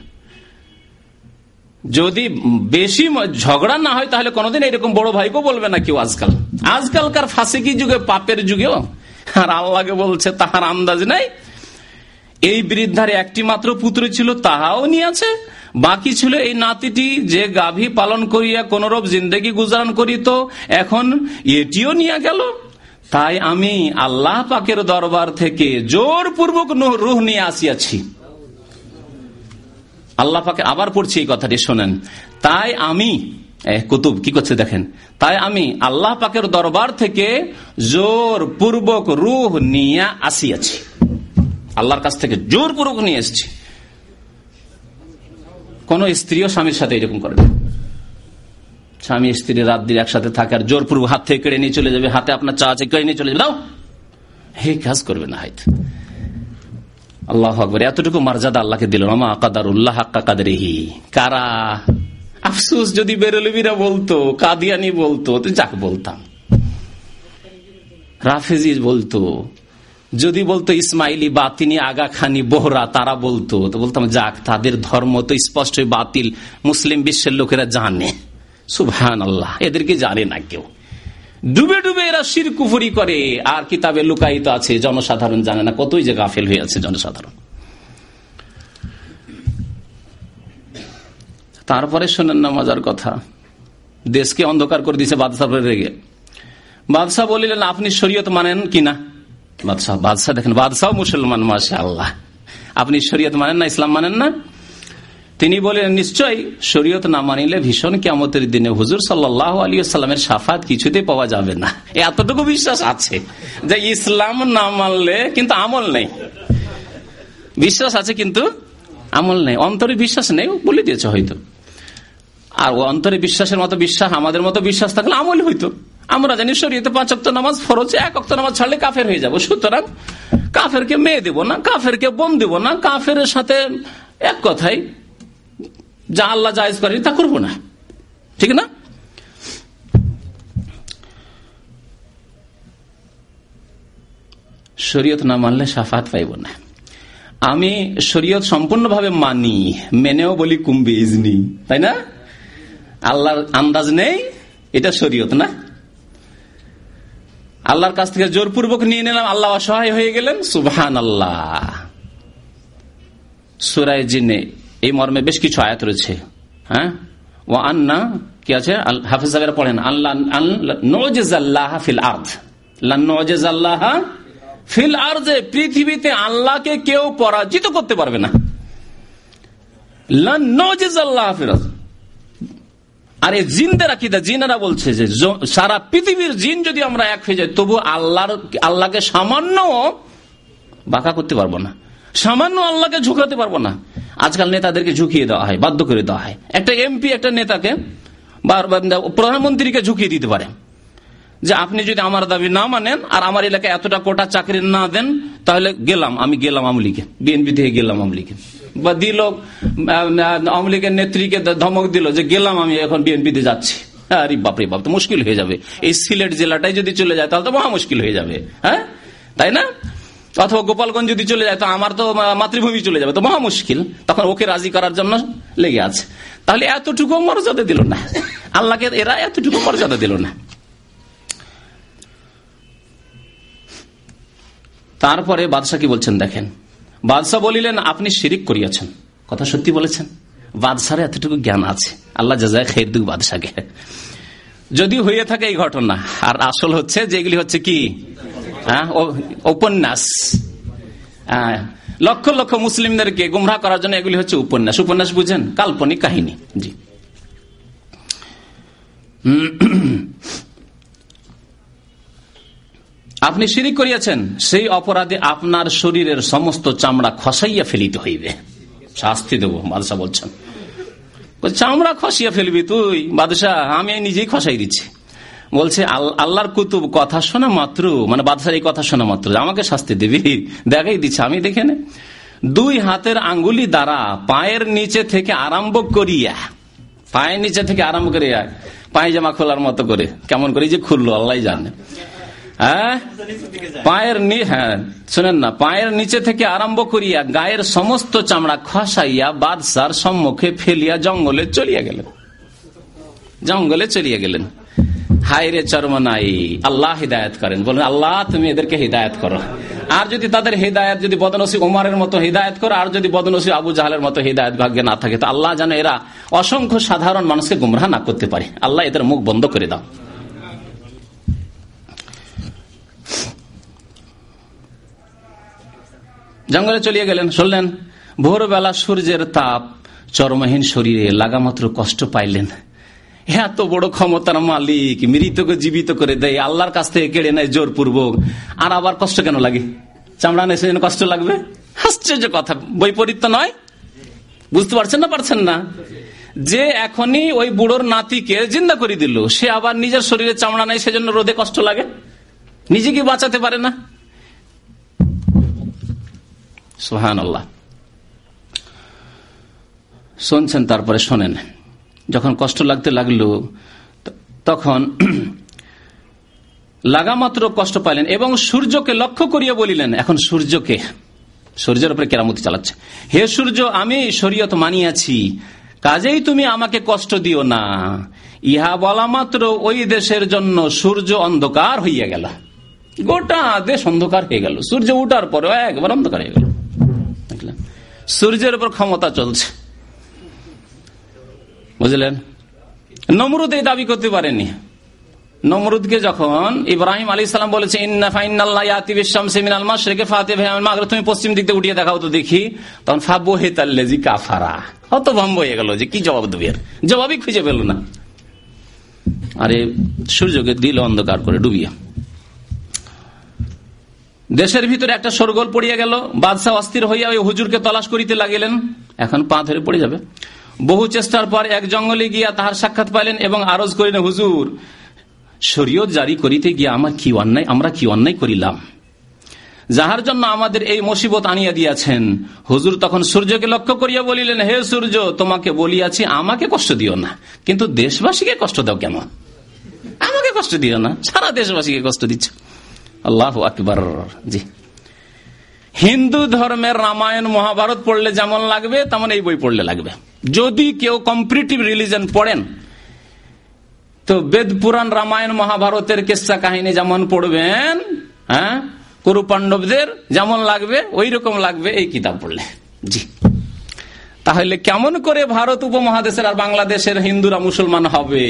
যদি বেশি ঝগড়া না হয়, তাহলে কোনোদিন এরকম বড় ভাইকেও বলবে না কেউ আজকাল। আজকালকার ফাঁসিকি যুগে, পাপের যুগেও। আর আল্লাহকে বলছে, তাহার আন্দাজ নাই এই বৃদ্ধার একটি মাত্র পুত্র ছিল, তাহাও নিয়েছে। বাকি ছিল এই নাতিটি যে গাভী পালন করিয়া কোনরূপ জিন্দগি গুজারণ করিত, এখন এটিও নিয়ে গেল। তাই আমি আল্লাহ পাকের দরবার থেকে জোরপূর্বক রুহ নিয়ে আসিয়াছি। আল্লাহ পাকে আবার পড়ছি এই কথাটি, শোনেন। তাই আমি কুতুব, কি করছে দেখেন? তাই আমি আল্লাহ পাকের দরবার থেকে জোর পূর্বক রুহ নিয়ে আসিয়াছি। আল্লাহর কাছ থেকে জোর জোরপূর্বক নিয়ে এসছি। কোন স্ত্রীও স্বামীর সাথে এরকম করে স্বামী স্ত্রী রাত দিন একসাথে থাকে আর জোরপূর্বক হাত থেকে কেড়ে নিয়ে চলে যাবে, হাতে আপনার চা আছে, কেড়ে নিয়ে চলে যাবে। দাও। হে কাজ করবে না হাইত আল্লাহ আকবর, এতটুকু মর্যাদা আল্লাহকে দিল। আমা কাদার উল্লাহ হাক্কা কাদারিহি। কারা? আফসুস, যদি বেরলবিরা বলতো, কাদিয়ানি বলতো যাক বলতাম। রাফেজি বলতো যদি বলতো ইসমাইলি বাতিনি আগা খানি বোহরা, তারা বলতো, তো বলতাম, যাক, তাদের ধর্ম তো স্পষ্ট বাতিল, মুসলিম বিশ্বের লোকেরা জানে। সুবহান আল্লাহ এদেরকে জানে না কেউ। ডুবে ডুবে এরা শির কুফুরি করে, আর কিতাবে লুকায়িত আছে, জনসাধারণ জানে না কতই যে গাফেল হয়ে আছে জনসাধারণ। তারপরে শোনেন না মজার কথা, দেশকে অন্ধকার করে দিছে বাদশাহ রেগে। বাদশাহ বলিলেন, আপনি শরীয়ত মানেন কিনা বাদশাহ বাদশাহ দেখেন, বাদশাহ মুসলমান মাসে আল্লাহ আপনি শরীয়ত মানেন না, ইসলাম মানেন না? তিনি বলেন নিশ্চয় শরীয়ত না মানিলে ভীষণ কেমতের দিনে হুজুর সাল্লাহ আলী সাল্লামের সাফাত কিছুতেই পাওয়া যাবে না। এতটুকু বিশ্বাস আছে যে ইসলাম না মানলে কিন্তু আমল নেই। বিশ্বাস আছে কিন্তু আমল নেই। অন্তরে বিশ্বাস নেই, বলে দিয়েছে হয়তো। আর অন্তরে বিশ্বাসের মতো বিশ্বাস, আমাদের মতো বিশ্বাস থাকলে আমল হইতো। আমরা জানি শরীয়তে পাঁচ অক্ট নামাজ ফরজ, এক অক্ট নামাজ ছাড়লে কাফের হয়ে যাব। সুতরাং কাফেরকে মেয়ে দেব না, কাফেরকে বোম দেব না কাফের সাথে এক কথাই, যা আল্লাহ জায়জ করি তা করব না। ঠিক না? শরীয়ত না মানলে সাফাত পাইব না। আমি শরীয়ত সম্পূর্ণভাবে মানি, মেনেও বলি কুম্বি ইজনি তাই না? আল্লাহর আন্দাজ নেই, এটা শরীয়ত না। আল্লাহর কাছ থেকে জোরপূর্বক নিয়ে নিলাম, আল্লাহ অসহায় হয়ে গেলেন সুবহান আল্লাহ সুরায় জিনে, এই মর্মে বেশ কিছু আয়াত রয়েছে। হ্যাঁ? ও আন্না, কি আছে? হাফিজ সাহেবের পড়েন আল্লাহ ফিল আর্থ আল্লাহ ফিল আর্জে পৃথিবীতে আল্লাহকে কেউ পরাজিত করতে পারবে না। আর এই জিনদের আকিদা, জিনেরা বলছে যে সারা পৃথিবীর জিন যদি আমরা এক হয়ে যাই, তবু আল্লাহর, আল্লাহকে সামান্য বাঁকা করতে পারব না। সামান্য আল্লাহকে ঝুঁকাতে পারব না। আজকাল নেতাদেরকে ঝুঁকিয়ে দেওয়া হয়, বাধ্য করে দেওয়া হয়। একটা এমপি, একটা নেতাকে প্রধানমন্ত্রীকে ঝুঁকিয়ে দিতে পারে। যে আপনি যদি আমার দাবি না মানেন আর আমার এলাকায় এতটা কোটা চাকরি না দেন, তাহলে গেলাম, আমি গেলাম আমলিকে বিএনপি থেকে গেলাম আমলিকে বা দিল আওয়ামী লীগের নেত্রীকে ধমক দিল যে গেলাম আমি এখন বিএনপিতে যাচ্ছি। আরে বাপরে বাপ, তো মুশকিল হয়ে যাবে। এই সিলেট জেলাটাই যদি চলে যায়, তাহলে তো মহা মুশকিল হয়ে যাবে। হ্যাঁ? তাই না? অথবা গোপালগঞ্জ যদি চলে যায়, তো আমার তো মাতৃভূমি চলে যাবে, তো মহা মুশকিল। তখন ওকে রাজি করার জন্য লেগে আছে। তাহলে এতটুকু মর্যাদা দিল না। আল্লাহকে এরা এতটুকু মর্যাদা দিল না। তারপরে বাদশাহ কি বলছেন, দেখেন বাদশাহ বলিলেন, আপনি শিরিক করিয়াছেন। কথা সত্যি বলেছেন। বাদশার এতটুকু জ্ঞান আছে। আল্লাহ জাজায় খের দুক বাদশাকে। যদি হয়ে থাকে এই ঘটনা, আর আসল হচ্ছে যেগুলি হচ্ছে কি? হ্যাঁ উপন্যাস। লক্ষ লক্ষ মুসলিমদেরকে গুমরা করার জন্য এগুলি হচ্ছে উপন্যাস। উপন্যাস বুঝেন? কাল্পনিক কাহিনী। জি। আপনি শিরিক করিয়াছেন, সেই অপরাধে আপনার শরীরের সমস্ত চামড়া খসাইয়া ফেলিতে হইবে। শাস্তি দেব, বাদশাহ বলছেন। চামড়া খসিয়া ফেলবি তুই? বাদশাহ, আমি নিজেই খসাই দিচ্ছি। বলছে আল্লাহর কুতুব কথা শোনা মাত্র মানে বাদশার এই কথা শোনা মাত্র, আমাকে শাস্তি দিবি? দেখাই দিচ্ছে, আমি দেখে নে। দুই হাতের আঙ্গুলি দ্বারা পায়ের নিচে থেকে আরম্ভ করিয়া, পায়ের নিচে থেকে আরম্ভ করিয়া, পায়জামা খোলার মতো করে, কেমন করে যে খুললো আল্লাহ জানে। হ্যাঁ? পায়ের হ্যাঁ শুনেন না, পায়ের নিচে থেকে আরম্ভ করিয়া গায়ের সমস্ত চামড়া খসাইয়া বাদশার সম্মুখে ফেলিয়া জঙ্গলে চলিয়া গেলেন। জঙ্গলে চলিয়া গেলেন। হাইরে চরমনাই, আল্লাহ হিদায়ত করেন। বলেন, আল্লাহ, তুমি এদেরকে হিদায়ত করো। আর যদি তাদের হৃদায়ত, যদি বদনসি উমারের মতো হৃদায়ত করো, আর যদি বদনসি আবু জাহালের মতো হৃদায়ত ভাগ্যে না থাকে, তো আল্লাহ যেন এরা অসংখ্য সাধারণ মানুষকে গুমরাহ না করতে পারে। আল্লাহ এদের মুখ বন্ধ করে দাও। জঙ্গলে চলিয়ে গেলেন, শুনলেন, ভোরবেলা সূর্যের তাপ চরমহীন শরীরে লাগামাত্র কষ্ট পাইলেন। এত বড় ক্ষমতার মালিক, মৃতকে জীবিত করে দেয়, আল্লাহর কাছ থেকে কেড়ে নেয় জোরপূর্বক। আর আবার কষ্ট কেন লাগে? চামড়া নেই সেজন্য কষ্ট লাগবে? আশ্চর্য কথা, বৈপরীত্য নয়? বুঝতে পারছেন না পারছেন না? যে এখনই ওই বুড়োর নাতিকে জিন্দা করে দিল, সে আবার নিজের শরীরে চামড়া নেই সেজন্য রোদে কষ্ট লাগে? নিজে কি বাঁচাতে পারে না? সোহান আল্লাহ শুনছেন, তারপরে শোনেন। যখন কষ্ট লাগতে লাগল তখন <clears throat> লাগামাত্র কষ্ট পাইলেন এবং সূর্যকে লক্ষ্য করিয়া বলিলেন, এখন সূর্যকে, সূর্যের উপরে কেরামতি চালাচ্ছে। হে সূর্য, আমি শরীয়ত মানিয়াছি, কাজেই তুমি আমাকে কষ্ট দিও না। ইহা বলা মাত্র ওই দেশের জন্য সূর্য অন্ধকার হইয়া গেল। গোটা দেশ অন্ধকার হয়ে গেল। সূর্য উঠার পরে একবার অন্ধকার হয়ে গেল। সূর্যের উপর ক্ষমতা চলছে। বুঝলেন? নমরুদ এই দাবি করতে পারেনি। নমরুদকে যখন ইব্রাহিম আলী সালাম বলেছে তুমি পশ্চিম দিক উঠিয়ে দেখাও তো দেখি, তখন ফাবো হে তাল্লেজি কাফারা। অত ভম্ব হয়ে গেল যে কি জবাব দেবে জবাবই খুঁজে পেল না। আরে সূর্যকে দিল অন্ধকার করে ডুবিয়ে। দেশের ভিতরে একটা সরগোল পড়িয়া গেল, বাদশাহ অস্থির হইয়া ওই হুজুরকে তলাশ করিতে লাগিলেন, এখন পা ধরে পড়ে যাবে। বহু চেষ্টার পর এক জঙ্গলে গিয়া তাহার সাক্ষাৎ পাইলেন এবং আরজ করিলেন, হুজুর, শরীয়ত জারি করিতে গিয়া আমার কি অন্যায়, আমরা কি অন্যায় করিলাম? যাহার জন্য আমাদের এই মুসিবত আনিয়া দিয়াছেন। হুজুর তখন সূর্যকে লক্ষ্য করিয়া বলিলেন, হে সূর্য, তোমাকে বলিয়াছি, আমাকে কষ্ট দিও না। কিন্তু দেশবাসীকে কষ্ট দাও কেমন আমাকে কষ্ট দিও না, সারা দেশবাসীকে কষ্ট দিচ্ছ। আল্লাহ আকবর। জি। হিন্দু ধর্মের রামায়ণ, মহাভারত পড়লে যেমন লাগবে, তেমন এই বই পড়লে লাগবে। যদি কেউ কম্পিটিভ রিলিজন পড়েন, তো বেদ পুরাণ, রামায়ণ, মহাভারতের কেসা কাহিনী যেমন পড়বেন হ্যাঁ কুরু পাণ্ডবদের যেমন লাগবে ওই রকম লাগবে এই কিতাব পড়লে। জি। তাহলে কেমন করে ভারত উপমহাদেশের আর বাংলাদেশের হিন্দুরা মুসলমান হবে?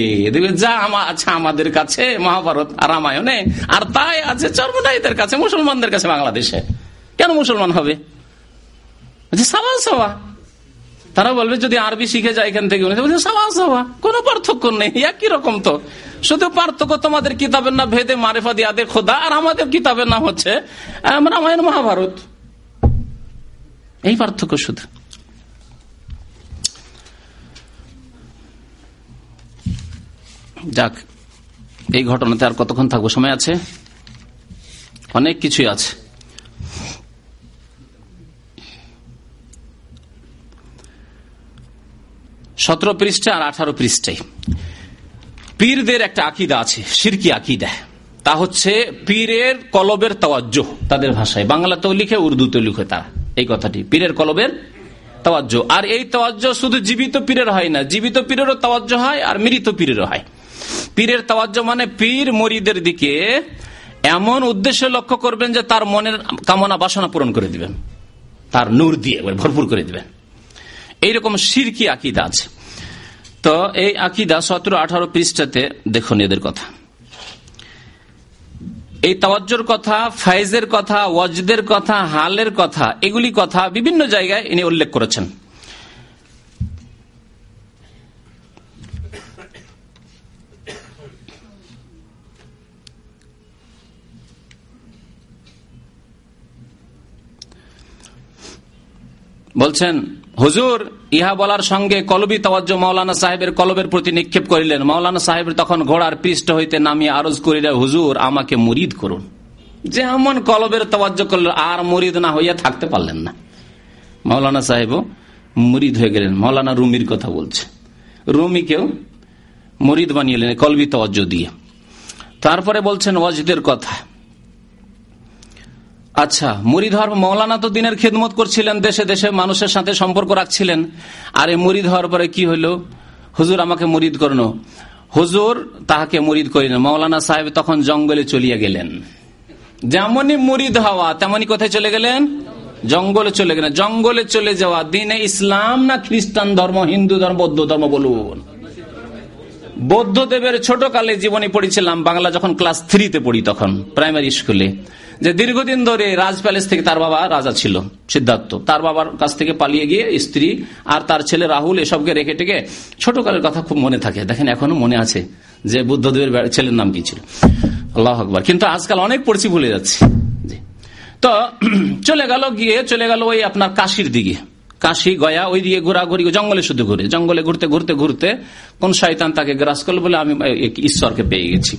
যা আছে আমাদের কাছে, মহাভারত রামায়ণে, আর তাই আছে চর্মনাইদের কাছে, মুসলমানদের কাছে বাংলাদেশে। কেন মুসলমান হবে? সাবা সাবা তারা বলবে, যদি আরবি শিখে যায় এখান থেকে কোন পার্থক্য নেই, একই রকম তো। শুধু পার্থক্য তোমাদের কিতাবের না ভেদে মারেফা দিয়াদের খোদা, আর আমাদের কিতাবের নাম হচ্ছে রামায়ণ, মহাভারত। এই পার্থক্য শুধু। যাক, এই ঘটনাতে আর কতক্ষণ থাকব? সময় আছে? অনেক কিছুই আছে। সতেরো পৃষ্ঠা আর আঠারো পৃষ্ঠায়। পীরদের একটা আকিদা আছে, সিরকি আকিদা। তা হচ্ছে পীরের কলবের তওয়াজ্জ তাদের ভাষায়। বাংলাতেও লিখে, উর্দুতেও লিখে তারা এই কথাটি। পীরের কলবের তওয়াজ্জ আর এই তওয়াজ্জ শুধু জীবিত পীরের হয় না। জীবিত পীরেরও তওয়াজ্জ হয় আর মৃত পীরেরও হয়। পীরের তওয়াজ্জ মানে পীর মরিদের দিকে এমন উদ্দেশ্য লক্ষ্য করবেন যে তার মনের কামনা বাসনা পূরণ করে দিবেন। তার নূর দিয়ে ভরপুর করে দিবেন। এইরকম সিরকি আকিদা আছে। তো এই আকিদা সতেরো, আঠারো পৃষ্ঠাতে দেখুন এদের কথা। এই তাওয়াজ্জর কথা, ফাইজের কথা, ওয়াজদের কথা, হালের কথা, এগুলি কথা বিভিন্ন জায়গায় ইনি উল্লেখ করেছেন। বলছেন, হুজুর, ইহা বলার সঙ্গে কলবি তাওয়াজ্জ মাওলানা সাহেবের কলবের প্রতি নিক্ষেপ করিলেন। মাওলানা সাহেবের তখন ঘোড়ার পৃষ্ঠ হইতে নামিয়ে আরজ করিলেন, হুজুর, আমাকে মুরিদ করুন। যে এমন কলবের তাওয়াজ্জ করলেন, আর মুরিদ না হইয়া থাকতে পারলেন না। মাওলানা সাহেবও মুরিদ হয়ে গেলেন। মাওলানা রুমির কথা বলছে। রুমিকেও মুরিদ বানিয়ে কলবি তাওয়াজ্জ দিয়ে। তারপরে বলছেন, ওয়াজদের কথা। আচ্ছা মুড়িধর মৌলানা তো দিনের খেদমত করছিলেন, দেশে দেশে মানুষের সাথে সম্পর্ক রাখছিলেন। আর এই মুড়িদ হওয়ার পরে কি হইল? হুজুর আমাকে মুরিদ করনো। হুজুর তাহাকে মুরিদ করিলেন। মৌলানা সাহেব তখন জঙ্গলে চলিয়া গেলেন। যেমনই মুরিদ হওয়া, তেমনই কোথায় চলে গেলেন? জঙ্গলে চলে গেলেন। জঙ্গলে চলে যাওয়া, দিনে ইসলাম না খ্রিস্টান ধর্ম, হিন্দু ধর্ম, বৌদ্ধ ধর্ম বলুন। বৌদ্ধদেবের ছোটকালে জীবনী পড়েছিলাম, বাংলা যখন ক্লাস থ্রিতে পড়ি তখন, প্রাইমারি স্কুলে। যে দীর্ঘদিন ধরে রাজ প্যালেস থেকে তার বাবা রাজা ছিল, সিদ্ধার্থ। তার বাবার কাছ থেকে পালিয়ে গিয়ে স্ত্রী আর তার ছেলে রাহুল এসবকে রেখে টেকে ছোটকালের কথা খুব মনে থাকে। দেখেন এখনও মনে আছে যে বুদ্ধদেবের ছেলের নাম কি ছিল। আল্লাহ আকবর। কিন্তু আজকাল অনেক পড়ছি ভুলে যাচ্ছে। তো <clears throat> চলে গেল গিয়ে, চলে গেল ওই আপনার কাশির দিকে। কাশি, গয়া, ওই দিকে ঘোরাঘুরি, জঙ্গলে শুধু ঘুরে। জঙ্গলে ঘুরতে ঘুরতে ঘুরতে কোন শয়তান তাকে গ্রাস করল বলে আমি ঈশ্বরকে পেয়ে গেছি।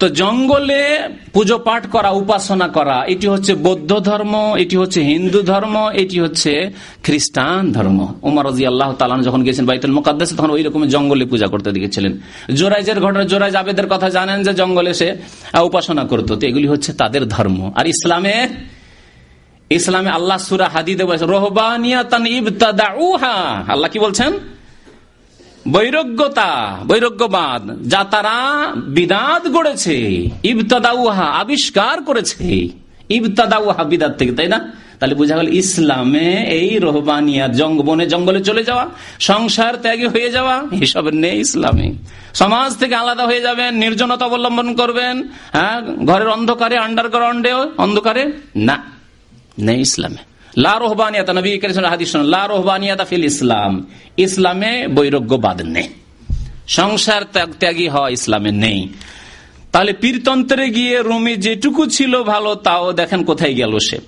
তো জঙ্গলে পুজো পাঠ করা, উপাসনা করা, এটি হচ্ছে বৌদ্ধ ধর্ম, এটি হচ্ছে হিন্দু ধর্ম, এটি হচ্ছে খ্রিস্টান ধর্ম। উমার আল্লাহ তালান যখন গেছেন বাইতুল মোকাদ্দাস, তখন ওই রকম জঙ্গলে পূজা করতে দেখেছিলেন। জোরাইজের ঘটনা, জোরাইজ আবেদের কথা জানেন যে জঙ্গলে সে উপাসনা করতো। তো এগুলি হচ্ছে তাদের ধর্ম। আর ইসলামে ইসলামে আল্লাহ সুরা হাদিদে ইবতাদা আল্লাহ কি বলছেন? বৈরজ্ঞতা বৈরজ্ঞবাদ যা তারা বিদাত গড়েছে, ইবতাদাউহা আবিষ্কার করেছে। ইবতাদাউহা বিদাত থেকে, তাই না? তাহলে বোঝা গেল ইসলামে এই রোহবানিয়া জঙ্গ, বনে জঙ্গলে চলে যাওয়া, সংসার ত্যাগী হয়ে যাওয়া এসবের নেই ইসলামে। সমাজ থেকে আলাদা হয়ে যাবেন, নির্জনতা অবলম্বন করবেন হ্যাঁ? ঘরের অন্ধকারে আন্ডারগ্রাউন্ডে অন্ধকারে না, নেই ইসলামে। লা রোহবানিয়াতা নবী হাদিস লা রোহবানিয়াতা ফিল ইসলাম। ইসলামে বৈরজ্ঞবাদ নেই। সংসার ত্যাগ ত্যাগী হওয়া ইসলামে নেই। তাহলে পীরতন্ত্রে গিয়ে রুমি যেটুকু ছিল ভালো তাও দেখেন কোথায় গেল সে।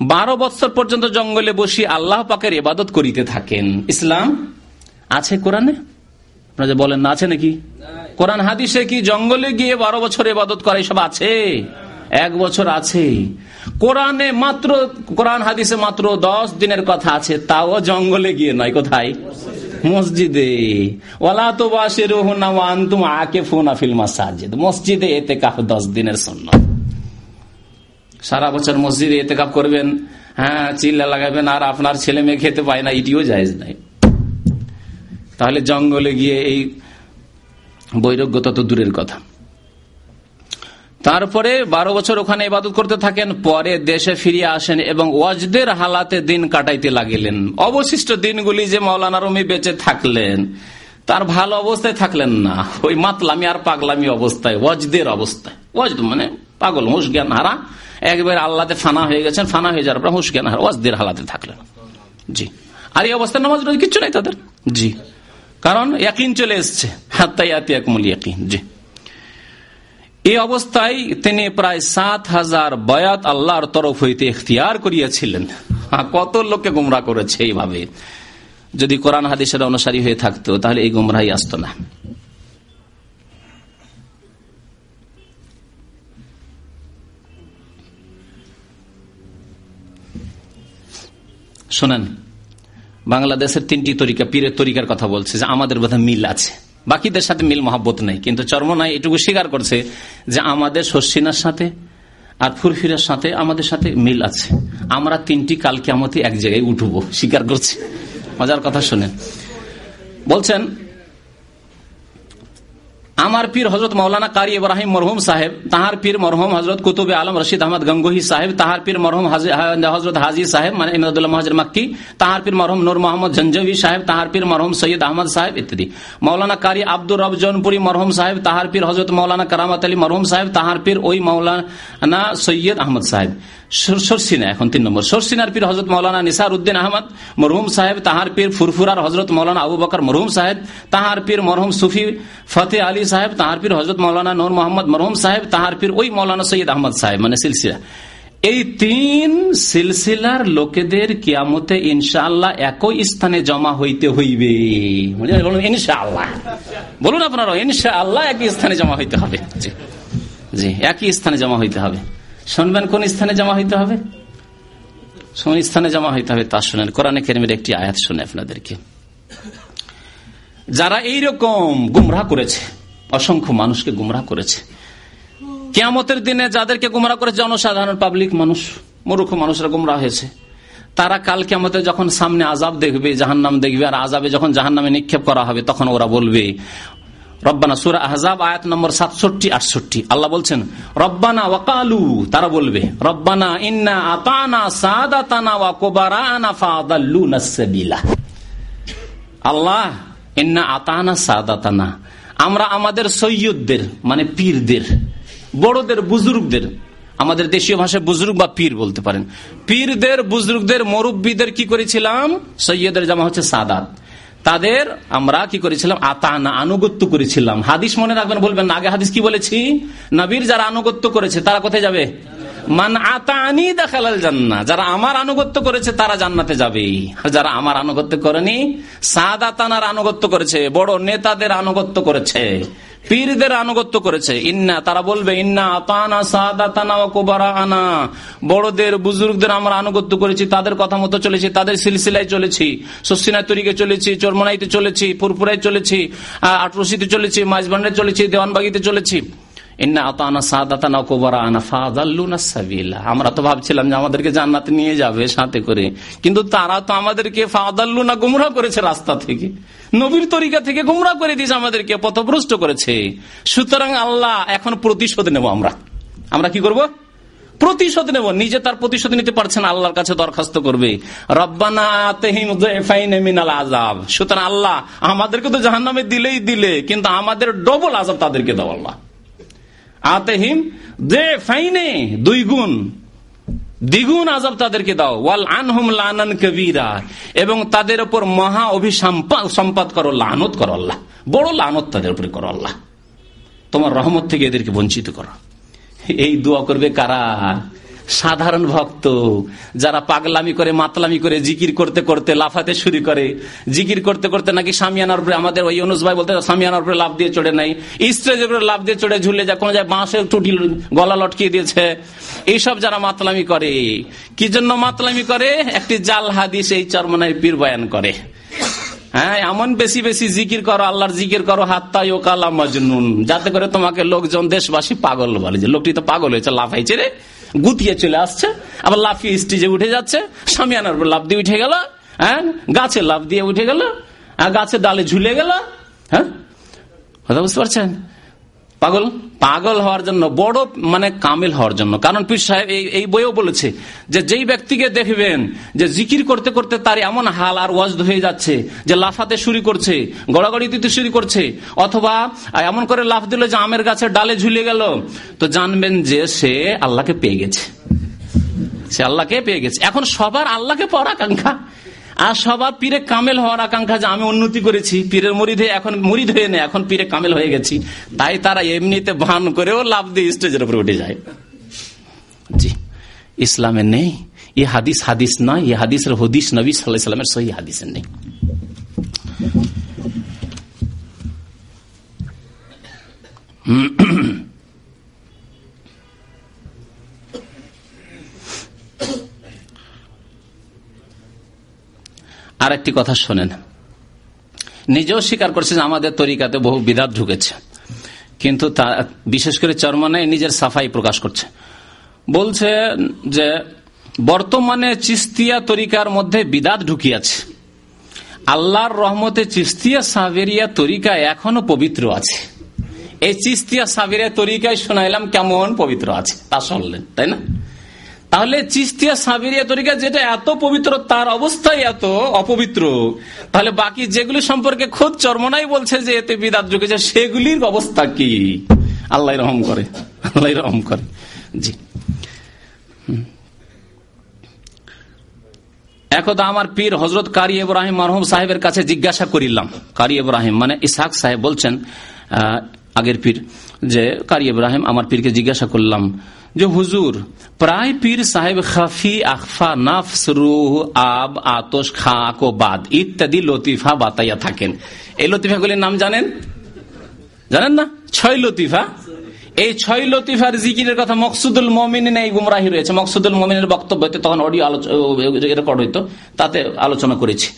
বারো বছর পর্যন্ত জঙ্গলে বসি আল্লাহ পাকের ইবাদত করিতে থাকেন। ইসলাম আছে কোরআনে? আপনারা বলেন না আছে নাকি? কোরআন হাদিসে কি জঙ্গলে গিয়ে বারো বছর ইবাদত করা সব আছে? এক বছর আছে। কোরআনে মাত্র, কোরআন হাদিসে মাত্র দশ দিনের কথা আছে, তাও জঙ্গলে গিয়ে নয়, কোথায়? মসজিদে। ওলা তো বাসে রোহনাম আকে ফোনা ফিল মাসাজিদ। মসজিদে এতে কাপ দশ দিনের সন্ন্য সারা বছর মসজিদে এতে কাপ করবেন হ্যাঁ চিল্লা লাগাবেন, আর আপনার ছেলে মেয়ে খেতে পায় না, এটিও জায়জ নাই। তাহলে জঙ্গলে গিয়ে এই বৈরজ্ঞতা তো দূরের কথা। তারপরে বারো বছর ওখানে ইবাদত করতে থাকেন, পরে দেশে ফিরিয়ে আসেন এবং ওয়াজদের হালাতে দিন কাটাইতে লাগিলেন। অবশিষ্ট দিনগুলি যে মৌলানা রমি বেঁচে থাকলেন, তার ভালো অবস্থায় থাকলেন না। ওই মাতলামি আর পাগলামি অবস্থায়, ওয়াজদের অবস্থায়। ওয়াজদ মানে পাগল হুঁশ জ্ঞান হারা। একবার আল্লাহতে ফানা হয়ে গেছেন, ফানা হয়ে যাওয়ার পর হুঁশ জ্ঞান হারা, ওয়াজদের হালাতে থাকলেন। জি। আর এই অবস্থায় নামাজ রোজ কিচ্ছু নাই তাদের? জি। কারণ ইয়াকিন চলে এসছে। হাত্তাই ইয়াকিন, জি। এই অবস্থায় তিনি প্রায় সাত হাজার বয়াত আল্লাহর তরফ হইতে ইখতিয়ার করিয়াছিলেন। কত লোককে গুমরা করেছে এইভাবে? যদি কোরআন হাদিসের অনুসারী হয়ে থাকতো, তাহলে এই গুমরাই আসতো না। শোনেন, বাংলাদেশের তিনটি তরিকা, পীরের তরিকার কথা বলছে, যে আমাদের বোধহয় মিল আছে। বাকিদের সাথে মিল মহাব্বত নেই। কিন্তু চর্মনায় এটুকু স্বীকার করছে যে আমাদের শস্যিনার সাথে আর ফুরফিরার সাথে আমাদের সাথে মিল আছে। আমরা তিনটি কালকে আমাদের এক জায়গায় উঠবো, স্বীকার করছি। মজার কথা শোনেন। বলছেন আমার পীর হজরত মৌলানা কারি ইব্রাহিম মরহুম সাহেব, তাহার পীর মরহুম হজরত কুতুব আলম রশিদ আহমদ গঙ্গোহী সাহেব, তাহার পীর মরহুম হজরত হাজি সাহেব মানে ইমদুল্লাহ মহাজর মক্কি, তাহার পীর মরহুম নুর মোহাম্মদ জঞ্জবি সাহেব, তাহার পীর মরহুম সৈয়দ আহমদ সাহেব ইত্যাদি। মৌলানা কারি আব্দুর রব জৌনপুরি মরহুম সাহেব, তাহার পীর হজরত মৌলানা কারামত আলী মরহুম সাহেব, তাহার পীর ওই মৌলানা সৈয়দ আহমদ সাহেব। সরসিনা, এখন তিন নম্বর। সরসিনার পীর হজরত মৌলানা নিসার উদ্দিন আহমদ, মরহুম সাহেব, তাহার পীর ফুরফুরার হজরত মৌলানা আবু বকর মরহুম সাহেব, তাহার পীর মরহুম সুফি ফতে আলী সাহেব, তাহার পীর হজরত মৌলানা নূর মোহাম্মদ মরহুম সাহেব, তাহার পীর ওই মৌলানা সৈয়দ আহমদ সাহেব মানে সিলসিলা। এই তিন সিলসিলার লোকেদের কিয়ামতে ইনশাআল্লাহ একই স্থানে জমা হইতে হইবে। ইনশাআল্লাহ। বলুন আপনারা ইনশাআল্লাহ একই স্থানে জমা হইতে হবে। জি, একই স্থানে জমা হইতে হবে। শুনবেন কোন স্থানে জমা হইতে হবে? কোন স্থানে জমা হইতে হবে তা শুনেন। কোরআনে কেরিমের একটি আয়াত শুনে আপনাদেরকে। যারা এইরকম গুমরা করেছে, অসংখ্য মানুষকে গুমরা করেছে, কেয়ামতের দিনে যাদেরকে গুমরা করেছে জনসাধারণ পাবলিক মানুষ, মূর্খ মানুষরা গুমরা হয়েছে। তারা কাল কেমতে যখন সামনে আজাব দেখবে, জাহান্নাম দেখবে, আর আজাবে যখন জাহান্নামে নিক্ষেপ করা হবে, তখন ওরা বলবে রব্বানা সুরা আহজাব আয়াত নম্বর সাতষট্টি, আটষট্টি। আল্লাহ বলছেন, রব্বানা ওয়াকালু, তারা বলবে, রব্বানা ইন্না আতানা সাদাতানা ওয়া কুবারানা ফাদাল্লুনা সাবিলা। আল্লাহ, ইন্না আতানা সাদাতানা। আমরা আমাদের সৈয়দদের মানে পীরদের, বড়দের বুজুর্গদের, আমাদের দেশীয় ভাষায় বুজুর্গ বা পীর বলতে পারেন। পীরদের, বুজুর্গদের, মুরব্বীদের কি করেছিলাম? সৈয়দের জামা হচ্ছে সাদাত। তাদের আমরা কি করেছিলাম? আতানা আনুগত্য করেছিলাম। হাদিস মনে রাখবেন, বলবেন আগে হাদিস কি বলেছি? নবীর যারা আনুগত্য করেছে, তারা কোথায় যাবে? মান আতানি দেখালাল জান্না যারা আমার আনুগত্য করেছে, তারা জান্নাতে যাবে। যারা আমার আনুগত্য করেনি সাদ আতানার আনুগত্য করেছে, বড় নেতাদের আনুগত্য করেছে। পীরদের আনুগত্য করেছে। ইন্না, তারা বলবে, ইন্না আতানা সাদাতানা ও কোবারা আনা বড়দের, বুজুর্গদের আমরা আনুগত্য করেছি, তাদের কথা মতো চলেছি, তাদের সিলসিলায় চলেছি। সসিনা তরিকে চলেছি, চরমনাইতে চলেছি ফুরফুরাই চলেছি আটরসিতে চলেছি মাঝবান্ডে চলেছি, দেওয়ানবাগিতে চলেছি। আমরা তো ভাবছিলাম যে আমাদেরকে জান্নাতে নিয়ে যাবে সাথে করে। কিন্তু তারা তো আমাদেরকে ফাদাল্লু না গুমরা করেছে রাস্তা থেকে। নবীর তরিকা থেকে গুমরা করে দিয়েছে আমাদেরকে, পথভ্রষ্ট করেছে। সুতরাং আল্লাহ এখন প্রতিশোধ নেব আমরা। আমরা কি করব? প্রতিশোধ নেব। নিজে তার প্রতিশোধ নিতে পারছেন আল্লাহর কাছে দরখাস্ত করবে। আজাব সুতরাং আল্লাহ আমাদেরকে তো জাহান নামে দিলেই দিলে, কিন্তু আমাদের ডবল আজাব তাদেরকে দাও আল্লাহ। আতেহিম দে ফাইনে দুই গুণ, দ্বিগুণ আজাব তাদেরকে দাও। ওয়াল আনহুম লানান কবিরা। এবং তাদের উপর মহা অভিসম্পাদ করো, লানত করো আল্লাহ। বড় লানত তাদের উপরে করো আল্লাহ। তোমার রহমত থেকে এদেরকে বঞ্চিত করো। এই দোয়া করবে কারা? সাধারণ ভক্ত, যারা পাগলামি করে, মাতলামি করে, জিকির করতে করতে লাফাতে শুরু করে। জিকির করতে করতে নাকি সামিয়ানার উপরে আমাদের ওই অনুজ ভাই বলতে সামিয়ানার উপরে লাভ দিয়ে চড়ে নাই। স্টেজের উপরে লাভ দিয়ে চড়ে, ঝুলে যায়, কোনো যায় বাঁশের টুটি গলা লটকিয়ে দিয়েছে। এইসব যারা মাতলামি করে, কি জন্য মাতলামি করে? একটি জাল হাদিস এই চরমনায় পীর বয়ান করে। হ্যাঁ এমন বেশি বেশি জিকির করো, আল্লাহর জিকির করো হাত্তাই ও কালা মজনুন। যাতে করে তোমাকে লোকজন দেশবাসী পাগল বলে। যে লোকটি তো পাগল হয়েছে, লাফাইছে রে। গুতিয়ে চলে আসছে, আবার লাফিয়ে স্টেজে উঠে যাচ্ছে সামিয়ানার উপর লাভ দিয়ে উঠে গেল হ্যাঁ গাছে লাভ দিয়ে উঠে গেল গাছে ডালে ঝুলে গেল হ্যাঁ? কথা বুঝতে পারছেন? পাগল? পাগল হওয়ার জন্য, বড় মানে কামিল হওয়ার জন্য। কারণ পীর সাহেব এই বইও বলেছে যে যেই ব্যক্তিকে দেখবেন যে জিকির করতে করতে তার এমন হাল আর ওয়াজ হয়ে যাচ্ছে, যে লাফাতে শুরু করছে, গড়াগড়ি দিতে শুরু করছে, অথবা এমন করে লাফ দিল যে আমের গাছের ডালে ঝুলে গেল। তো জানবেন যে সে আল্লাহকে পেয়ে গেছে। সে আল্লাহকে পেয়ে গেছে। এখন সবার আল্লাহকে পাওয়ার আকাঙ্ক্ষা আর সবার পীরে কামেল হওয়ার আকাঙ্ক্ষা যে আমি উন্নতি করেছি, পীরের মরিদ হয়ে এখন মরিদ হয়ে নেই, এখন পীরে কামেল হয়ে গেছি। তাই তারা এমনিতে ভান করেও লাভ দিয়ে স্টেজের উপরে উঠে যায়। জি, ইসলামে নেই, এ হাদিস হাদিস নয় এ হাদিসের হদিস নবী সাল্লাহ সাল্লামের সহি হাদিসের নেই। আর একটি কথা শোনেন। নিজেও স্বীকার করছে যে আমাদের তরিকাতে বহু বিদাত ঢুকেছে। কিন্তু তা, বিশেষ করে চরমানে নিজের সাফাই প্রকাশ করছে। বলছে যে, বর্তমানে চিস্তিয়া তরিকার মধ্যে বিদাত ঢুকিয়াছে। আল্লাহর রহমতে চিস্তিয়া সাবেরিয়া তরিকা এখনও পবিত্র আছে। এই চিস্তিয়া সাবেরিয়া তরিকায় শোনাইলাম কেমন পবিত্র আছে, তা শুনলেন, তাই না? তাহলে চিস্তিয়া সাবেরিয়া তরিকা যেটা এত পবিত্র, তার অবস্থায় এত অপবিত্র। তাহলে বাকি যেগুলি সম্পর্কে খোদ চর্মনাই বলছে যে এতে বিদাত ঢুকেছে, সেগুলির অবস্থা কি? আল্লাহ রহম করে, আল্লাহ রহম করে। জি। একদা আমার পীর হজরত কারি ইব্রাহিম মারহুম সাহেবের কাছে জিজ্ঞাসা করিলাম। কারি ইব্রাহিম মানে ইসাক সাহেব বলছেন আগের পীর, যে, কারি ইব্রাহিম, আমার পীরকে জিজ্ঞাসা করলাম, যে, হুজুর, প্রায় পীর সাহেব খাফি আখফা নাফস রুহ আব আতস খাক ও বাদ ইত্যাদি লতিফা বাতাইয়া থাকেন। এই লতিফাগুলির নাম জানেন? জানেন না? ছয় লতিফা। এই ছয় লতিফার জিকিরের কথা মকসুদুল মমিন এই গুমরাহি রয়েছে। মকসুদুল মমিনের বক্তব্য হইতে তখন অডিও রেকর্ড হইতো। তাতে আলোচনা করেছি।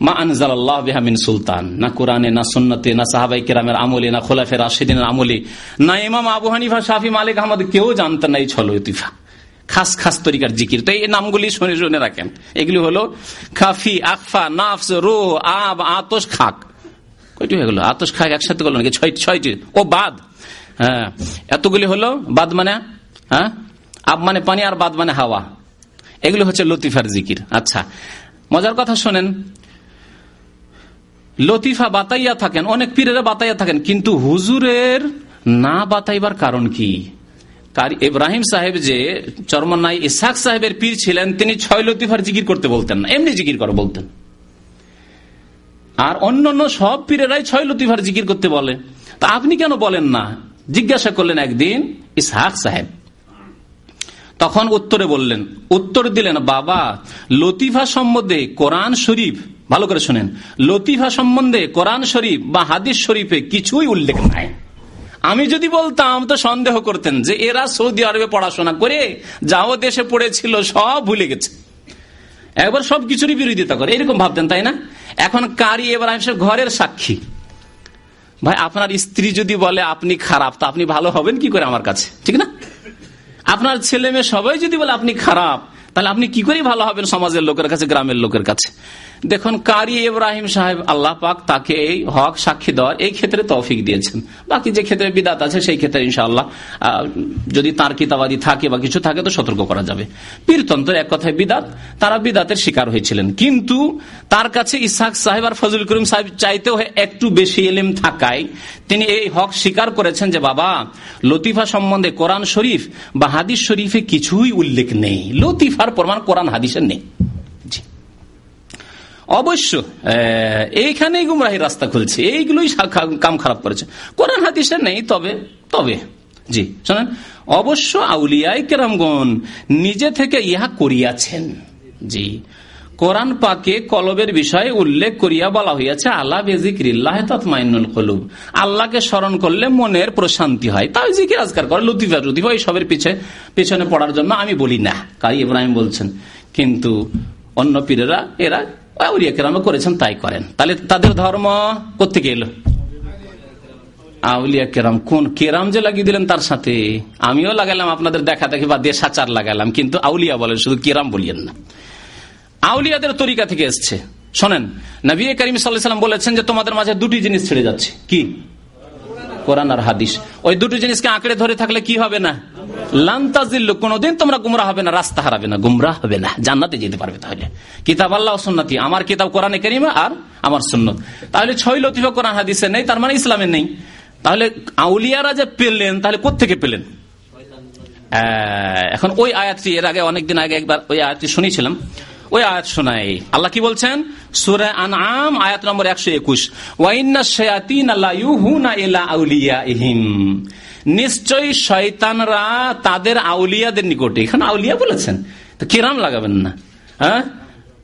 মা আনজাল্লাহ বেহামিন সুলতান। না কোরআনে, না সুন্নতে, না সাহাবাই কেরামের আমলে, না খোলাফে রাশেদিনের আমলে, না ইমাম আবু হানিফা, শাফি, মালিক আহমদ কেউ জানতেন না এই ছল লতিফা খাস খাস তরিকার জিকির। তো এই নামগুলি শুনে শুনে রাখেন। এগুলি হলো খাফি আকফা নাফস রো আব আতস খাক। কয়টি হয়ে গেল? আতস খাক একসাথে করল নাকি? ছয় ছয়টি। ও, বাদ। হ্যাঁ। এতগুলি হলো? বাদ মানে? হ্যাঁ? আব মানে পানি আর বাদ মানে হাওয়া। এগুলো হচ্ছে লতিফার জিকির। আচ্ছা। মজার কথা শোনেন লতিফা বাতাইয়া থাকেন, অনেক পীরেরা বাতাইয়া থাকেন, কিন্তু হুজুরের না বাতাইবার কারণ কি? ইব্রাহিম সাহেব যে চরমনাই ইসাক সাহেবের পীর ছিলেন, তিনি ছয় লতিফার জিকির করতে বলতেন না, এমনি জিকির করে বলতেন। আর অন্যান্য সব পীরেরাই ছয় লতিফার জিকির করতে বলে। তা আপনি কেন বলেন না? জিজ্ঞাসা করলেন একদিন ইসহাক সাহেব। তখন উত্তরে বললেন, উত্তর দিলেন, বাবা, লতিফা সম্বন্ধে কোরআন শরীফ ভালো করে শোনেন। লতিফা সম্বন্ধে কোরআন শরীফ বা হাদিস শরীফে কিছুই উল্লেখ নাই। আমি যদি বলতাম তো সন্দেহ করতেন যে এরা সৌদি আরবে পড়াশোনা করে যাও দেশে পড়েছিল, সব ভুলে গেছে। একবার সব কিছুরই বিরোধিতা করে। এরকম ভাবতেন, তাই না? এখন কারি এবার আমি ঘরের সাক্ষী। ভাই, আপনার স্ত্রী যদি বলে আপনি খারাপ, তা আপনি ভালো হবেন কি করে আমার কাছে? ঠিক না? আপনার ছেলে মেয়ে সবাই যদি বলে আপনি খারাপ, তাহলে আপনি কি করে ভালো হবেন সমাজের লোকের কাছে, গ্রামের লোকের কাছে? দেখুন, কারি ইব্রাহিম সাহেব, আল্লাহ পাক তাকে এই হক সাক্ষী দেওয়ার এই ক্ষেত্রে তৌফিক দিয়েছেন। বাকি যে ক্ষেত্রে বিদাত আছে, সেই ক্ষেত্রে ইনশাআল্লাহ যদি তার কিতাবাদি থাকে বা কিছু থাকে, তো সতর্ক করা যাবে। পীরতন্ত্র এক কথায় বিদাত, তারা বিদাতের শিকার হয়েছিলেন। কিন্তু তার কাছে ইসাক সাহেব আর ফজল করিম সাহেব চাইতেও একটু বেশি এলিম থাকায় তিনি এই হক স্বীকার করেছেন যে, বাবা, লতিফা সম্বন্ধে কোরআন শরীফ বা হাদিস শরীফে কিছুই উল্লেখ নেই। লতিফার প্রমাণ কোরআন হাদিসের নেই। অবশ্য এইখানেই গুমরাহির রাস্তা খুলছে, এইগুলোই কাম খারাপ করেছে। কোরআন হাদিসে নেই, তবে তবে, জি, শোনেন, অবশ্য আউলিয়াই কেরামগণ নিজে থেকে ইহা করিয়াছেন, জি। কোরআন পাকে কলবের বিষয়ে উল্লেখ করিয়া বলা হইয়াছে আল্লাহ বেজিক্রিল্লাহ তৎমাইনুল কলুব। আল্লাহকে স্মরণ করলে মনের প্রশান্তি হয়। তাই জিকির আজকার করে লুতিফা লুতিফা এইসবের পিছে, পিছনে পড়ার জন্য আমি বলি না কারি ইব্রাহিম বলছেন। কিন্তু অন্য পীরেরা, এরা আউলিয়া করেছেন, তাই করেন। তাহলে তাদের ধর্ম কোথেকে এলো? আউলিয়া কেরাম, কোন কেরাম যে লাগিয়ে দিলেন তার সাথে? আমিও লাগালাম আপনাদের দেখা দেখি বা দেশাচার লাগালাম, কিন্তু আউলিয়া বলেন, শুধু কেরাম বলিয়েন না। আউলিয়াদের তরিকা থেকে এসছে। শোনেন, নবী করিম সাল্লাম বলেছেন যে তোমাদের মাঝে দুটি জিনিস ছেড়ে যাচ্ছে। কি? কোরআন আর হাদিস। ওই দুটি জিনিসকে আঁকড়ে ধরে থাকলে কি হবে না? লান্তাজিল্লু কোনদিন তোমরা গুমরা হবে না, রাস্তা হারাবে না গুমরা হবে না, জান্নাতে যেতে পারবে তাহলে। কিতাব আল্লাহ আমার কিতাব কোরআনে আর আমার সুন্নত। তাহলে ছয় লতিফা কোরআন হাদিসে নেই, তার মানে ইসলামের নেই। তাহলে আউলিয়ারা যে পেলেন, তাহলে কোথেকে পেলেন? এখন ওই আয়াতটি, এর আগে অনেকদিন আগে একবার ওই আয়াতটি শুনেছিলাম। ওই আয়াত শোনায়। আল্লাহ কি বলছেন? সুরে আম আয়াত নম্বর একশো একুশ। নিশ্চয়ই শয়তানরা তাদের আউলিয়াদের নিকটে। এখানে আউলিয়া বলেছেন। তো কিরাম লাগাবেন না। হ্যাঁ?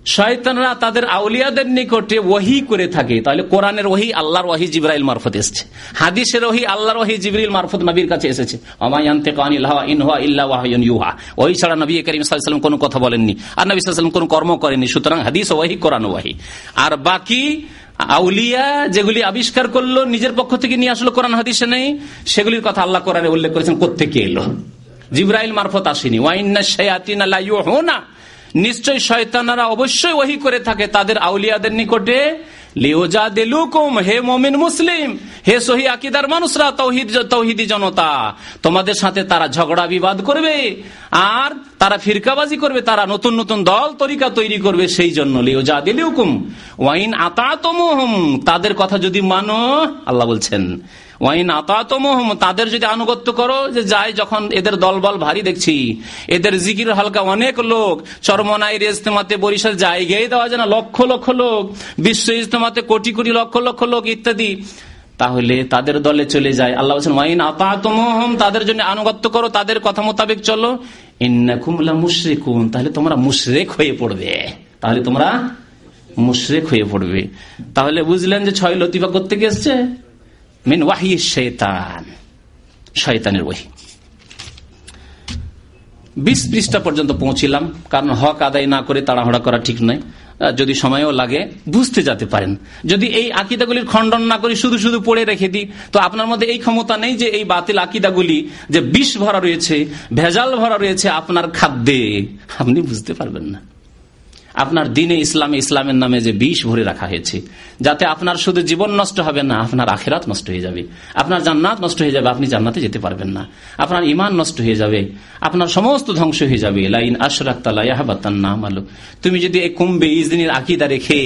শয়তানরা তাদের আউলিয়াদের নিকটে ওহি করে থাকে। তাহলে কোরআনের ওহি আল্লাহর ওহি জিব্রাইল মারফত এসেছে। হাদিসের ওহি আল্লাহর ওহি জিবরিল মারফত নবীর কাছে এসেছে। ওই ছাড়া নবী করিম সাল্লাম কোনো কথা বলেননি। আর নবী সাল্লাম কোনো কর্ম করেননি। সুতরাং হাদিস ওয়াহি, কোরআন ওয়াহি। আর বাকি আউলিয়া যেগুলি আবিষ্কার করল, নিজের পক্ষ থেকে নিয়ে আসলো কোরআন হাদিসে নেই, সেগুলির কথা আল্লাহ কোরআনে উল্লেখ করেছেন কোথেকে এলো? জিব্রাইল মারফত আসেনি। ওয়াইন্না শায়াতিন আল্লাহ না নিশ্চয় শয়তানারা অবশ্যই ওহি করে থাকে তাদের আউলিয়াদের নিকটে। লিওজা দেলুকুম হে মমিন মুসলিম, হে সহি মানুষরা, তৌহিদ তৌহিদি জনতা, তোমাদের সাথে তারা ঝগড়া বিবাদ করবে, আর তারা ফিরকাবাজি করবে, তারা নতুন নতুন দল তরিকা তৈরি করবে, সেই জন্য লিওজা দিলুকুম ওয়াইন আতা তাদের কথা যদি মানো, আল্লাহ বলছেন তাদের যদি আনুগত্য করো যে যায় যখন এদের দলবল ভারী দেখছি, এদের জিকির হালকা অনেক লোক, চরমনাই ইজতেমাতে বরিশাল জায়গায় দেওয়া যায় না, লক্ষ লক্ষ লোক, বিশ্ব ইজতেমাতে কোটি কোটি লক্ষ লক্ষ লোক ইত্যাদি, তাহলে তাদের দলে চলে যায়। আল্লাহ বলছেন, ওয়াইন আতাতমহম, তাদের জন্য আনুগত্য করো, তাদের কথা মোতাবেক চলো। ইন্নাকুমলা মুশরিকুন তাহলে তোমরা মুশরেক হয়ে পড়বে। তাহলে তোমরা মুশরেক হয়ে পড়বে। তাহলে বুঝলেন যে ছয় লতিফা করতে গেছে মিন ওয়াহি শেতান। শয়তানের ওহি বিশ পৃষ্ঠা পর্যন্ত পৌঁছিলাম, কারণ হক আদায় না করে তাড়াহড়া করা ঠিক নয়। যদি সময়ও লাগে, বুঝতে যেতে পারেন। যদি এই আকিদাগুলির খণ্ডন না করি, শুধু শুধু পড়ে রেখে দিই, তো আপনার মধ্যে এই ক্ষমতা নেই যে এই বাতিল আকিদাগুলি যে বিষ ভরা রয়েছে, ভেজাল ভরা রয়েছে আপনার খাদ্যে। আপনি বুঝতে পারবেন না। আপনার দিনে ইসলামে ইসলামের নামে যে বিষ ভরে রাখা হয়েছে, যাতে আপনার শুধু জীবন নষ্ট হবে না, আপনার আখেরাত নষ্ট হয়ে যাবে। আপনার জান্নাত নষ্ট হয়ে যাবে, আপনি জান্নাতে যেতে পারবেন না। আপনার ইমান নষ্ট হয়ে যাবে, আপনার সমস্ত ধ্বংস হয়ে যাবে। লাইন আশরাক্তালাহাবাতান নাম আলো তুমি যদি এই কুম্বে ইজদিনের আকিদা রেখে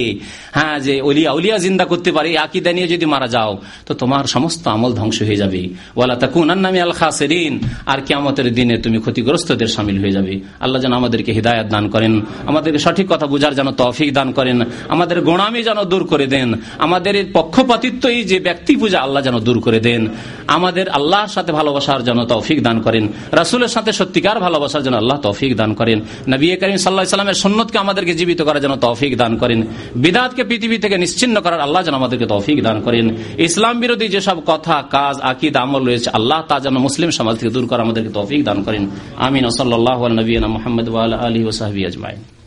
হ্যাঁ যে অলিয়া উলিয়া জিন্দা করতে পারে, এই আকিদা নিয়ে যদি মারা যাও, তো তোমার সমস্ত আমল ধ্বংস হয়ে যাবে। ওয়ালা তাকুন নামি আল খাসেরিন। আর কেমতের দিনে তুমি ক্ষতিগ্রস্তদের সামিল হয়ে যাবে। আল্লাহ যেন আমাদেরকে হৃদায়ত দান করেন। আমাদেরকে সঠিক কথা বুঝার যেন তফিক দান করেন। আমাদের গোড়ামি যেন দূর করে দেন। আমাদের পক্ষপাতিত্ব এই যে ব্যক্তি পূজা, আল্লাহ যেন দূর করে দেন। আমাদের আল্লাহর সাথে ভালোবাসার জন্য তৌফিক দান করেন। রাসুলের সাথে সত্যিকার ভালোবাসার জন্য আল্লাহ তৌফিক দান করেন। নবী করিম সাল্লাহ সাল্লামের সন্ন্যতকে আমাদেরকে জীবিত করার জন্য তৌফিক দান করেন। বিদাতকে পৃথিবী থেকে নিশ্চিন্ন করার আল্লাহ যেন আমাদেরকে তৌফিক দান করেন। ইসলাম বিরোধী যেসব কথা, কাজ, আকিদ, আমল রয়েছে, আল্লাহ তা যেন মুসলিম সমাজ থেকে দূর করা আমাদেরকে তৌফিক দান করেন। আমিন। ওসল্লাহ নবীনা মোহাম্মদ আলী ওসাহাবি আজমাইন।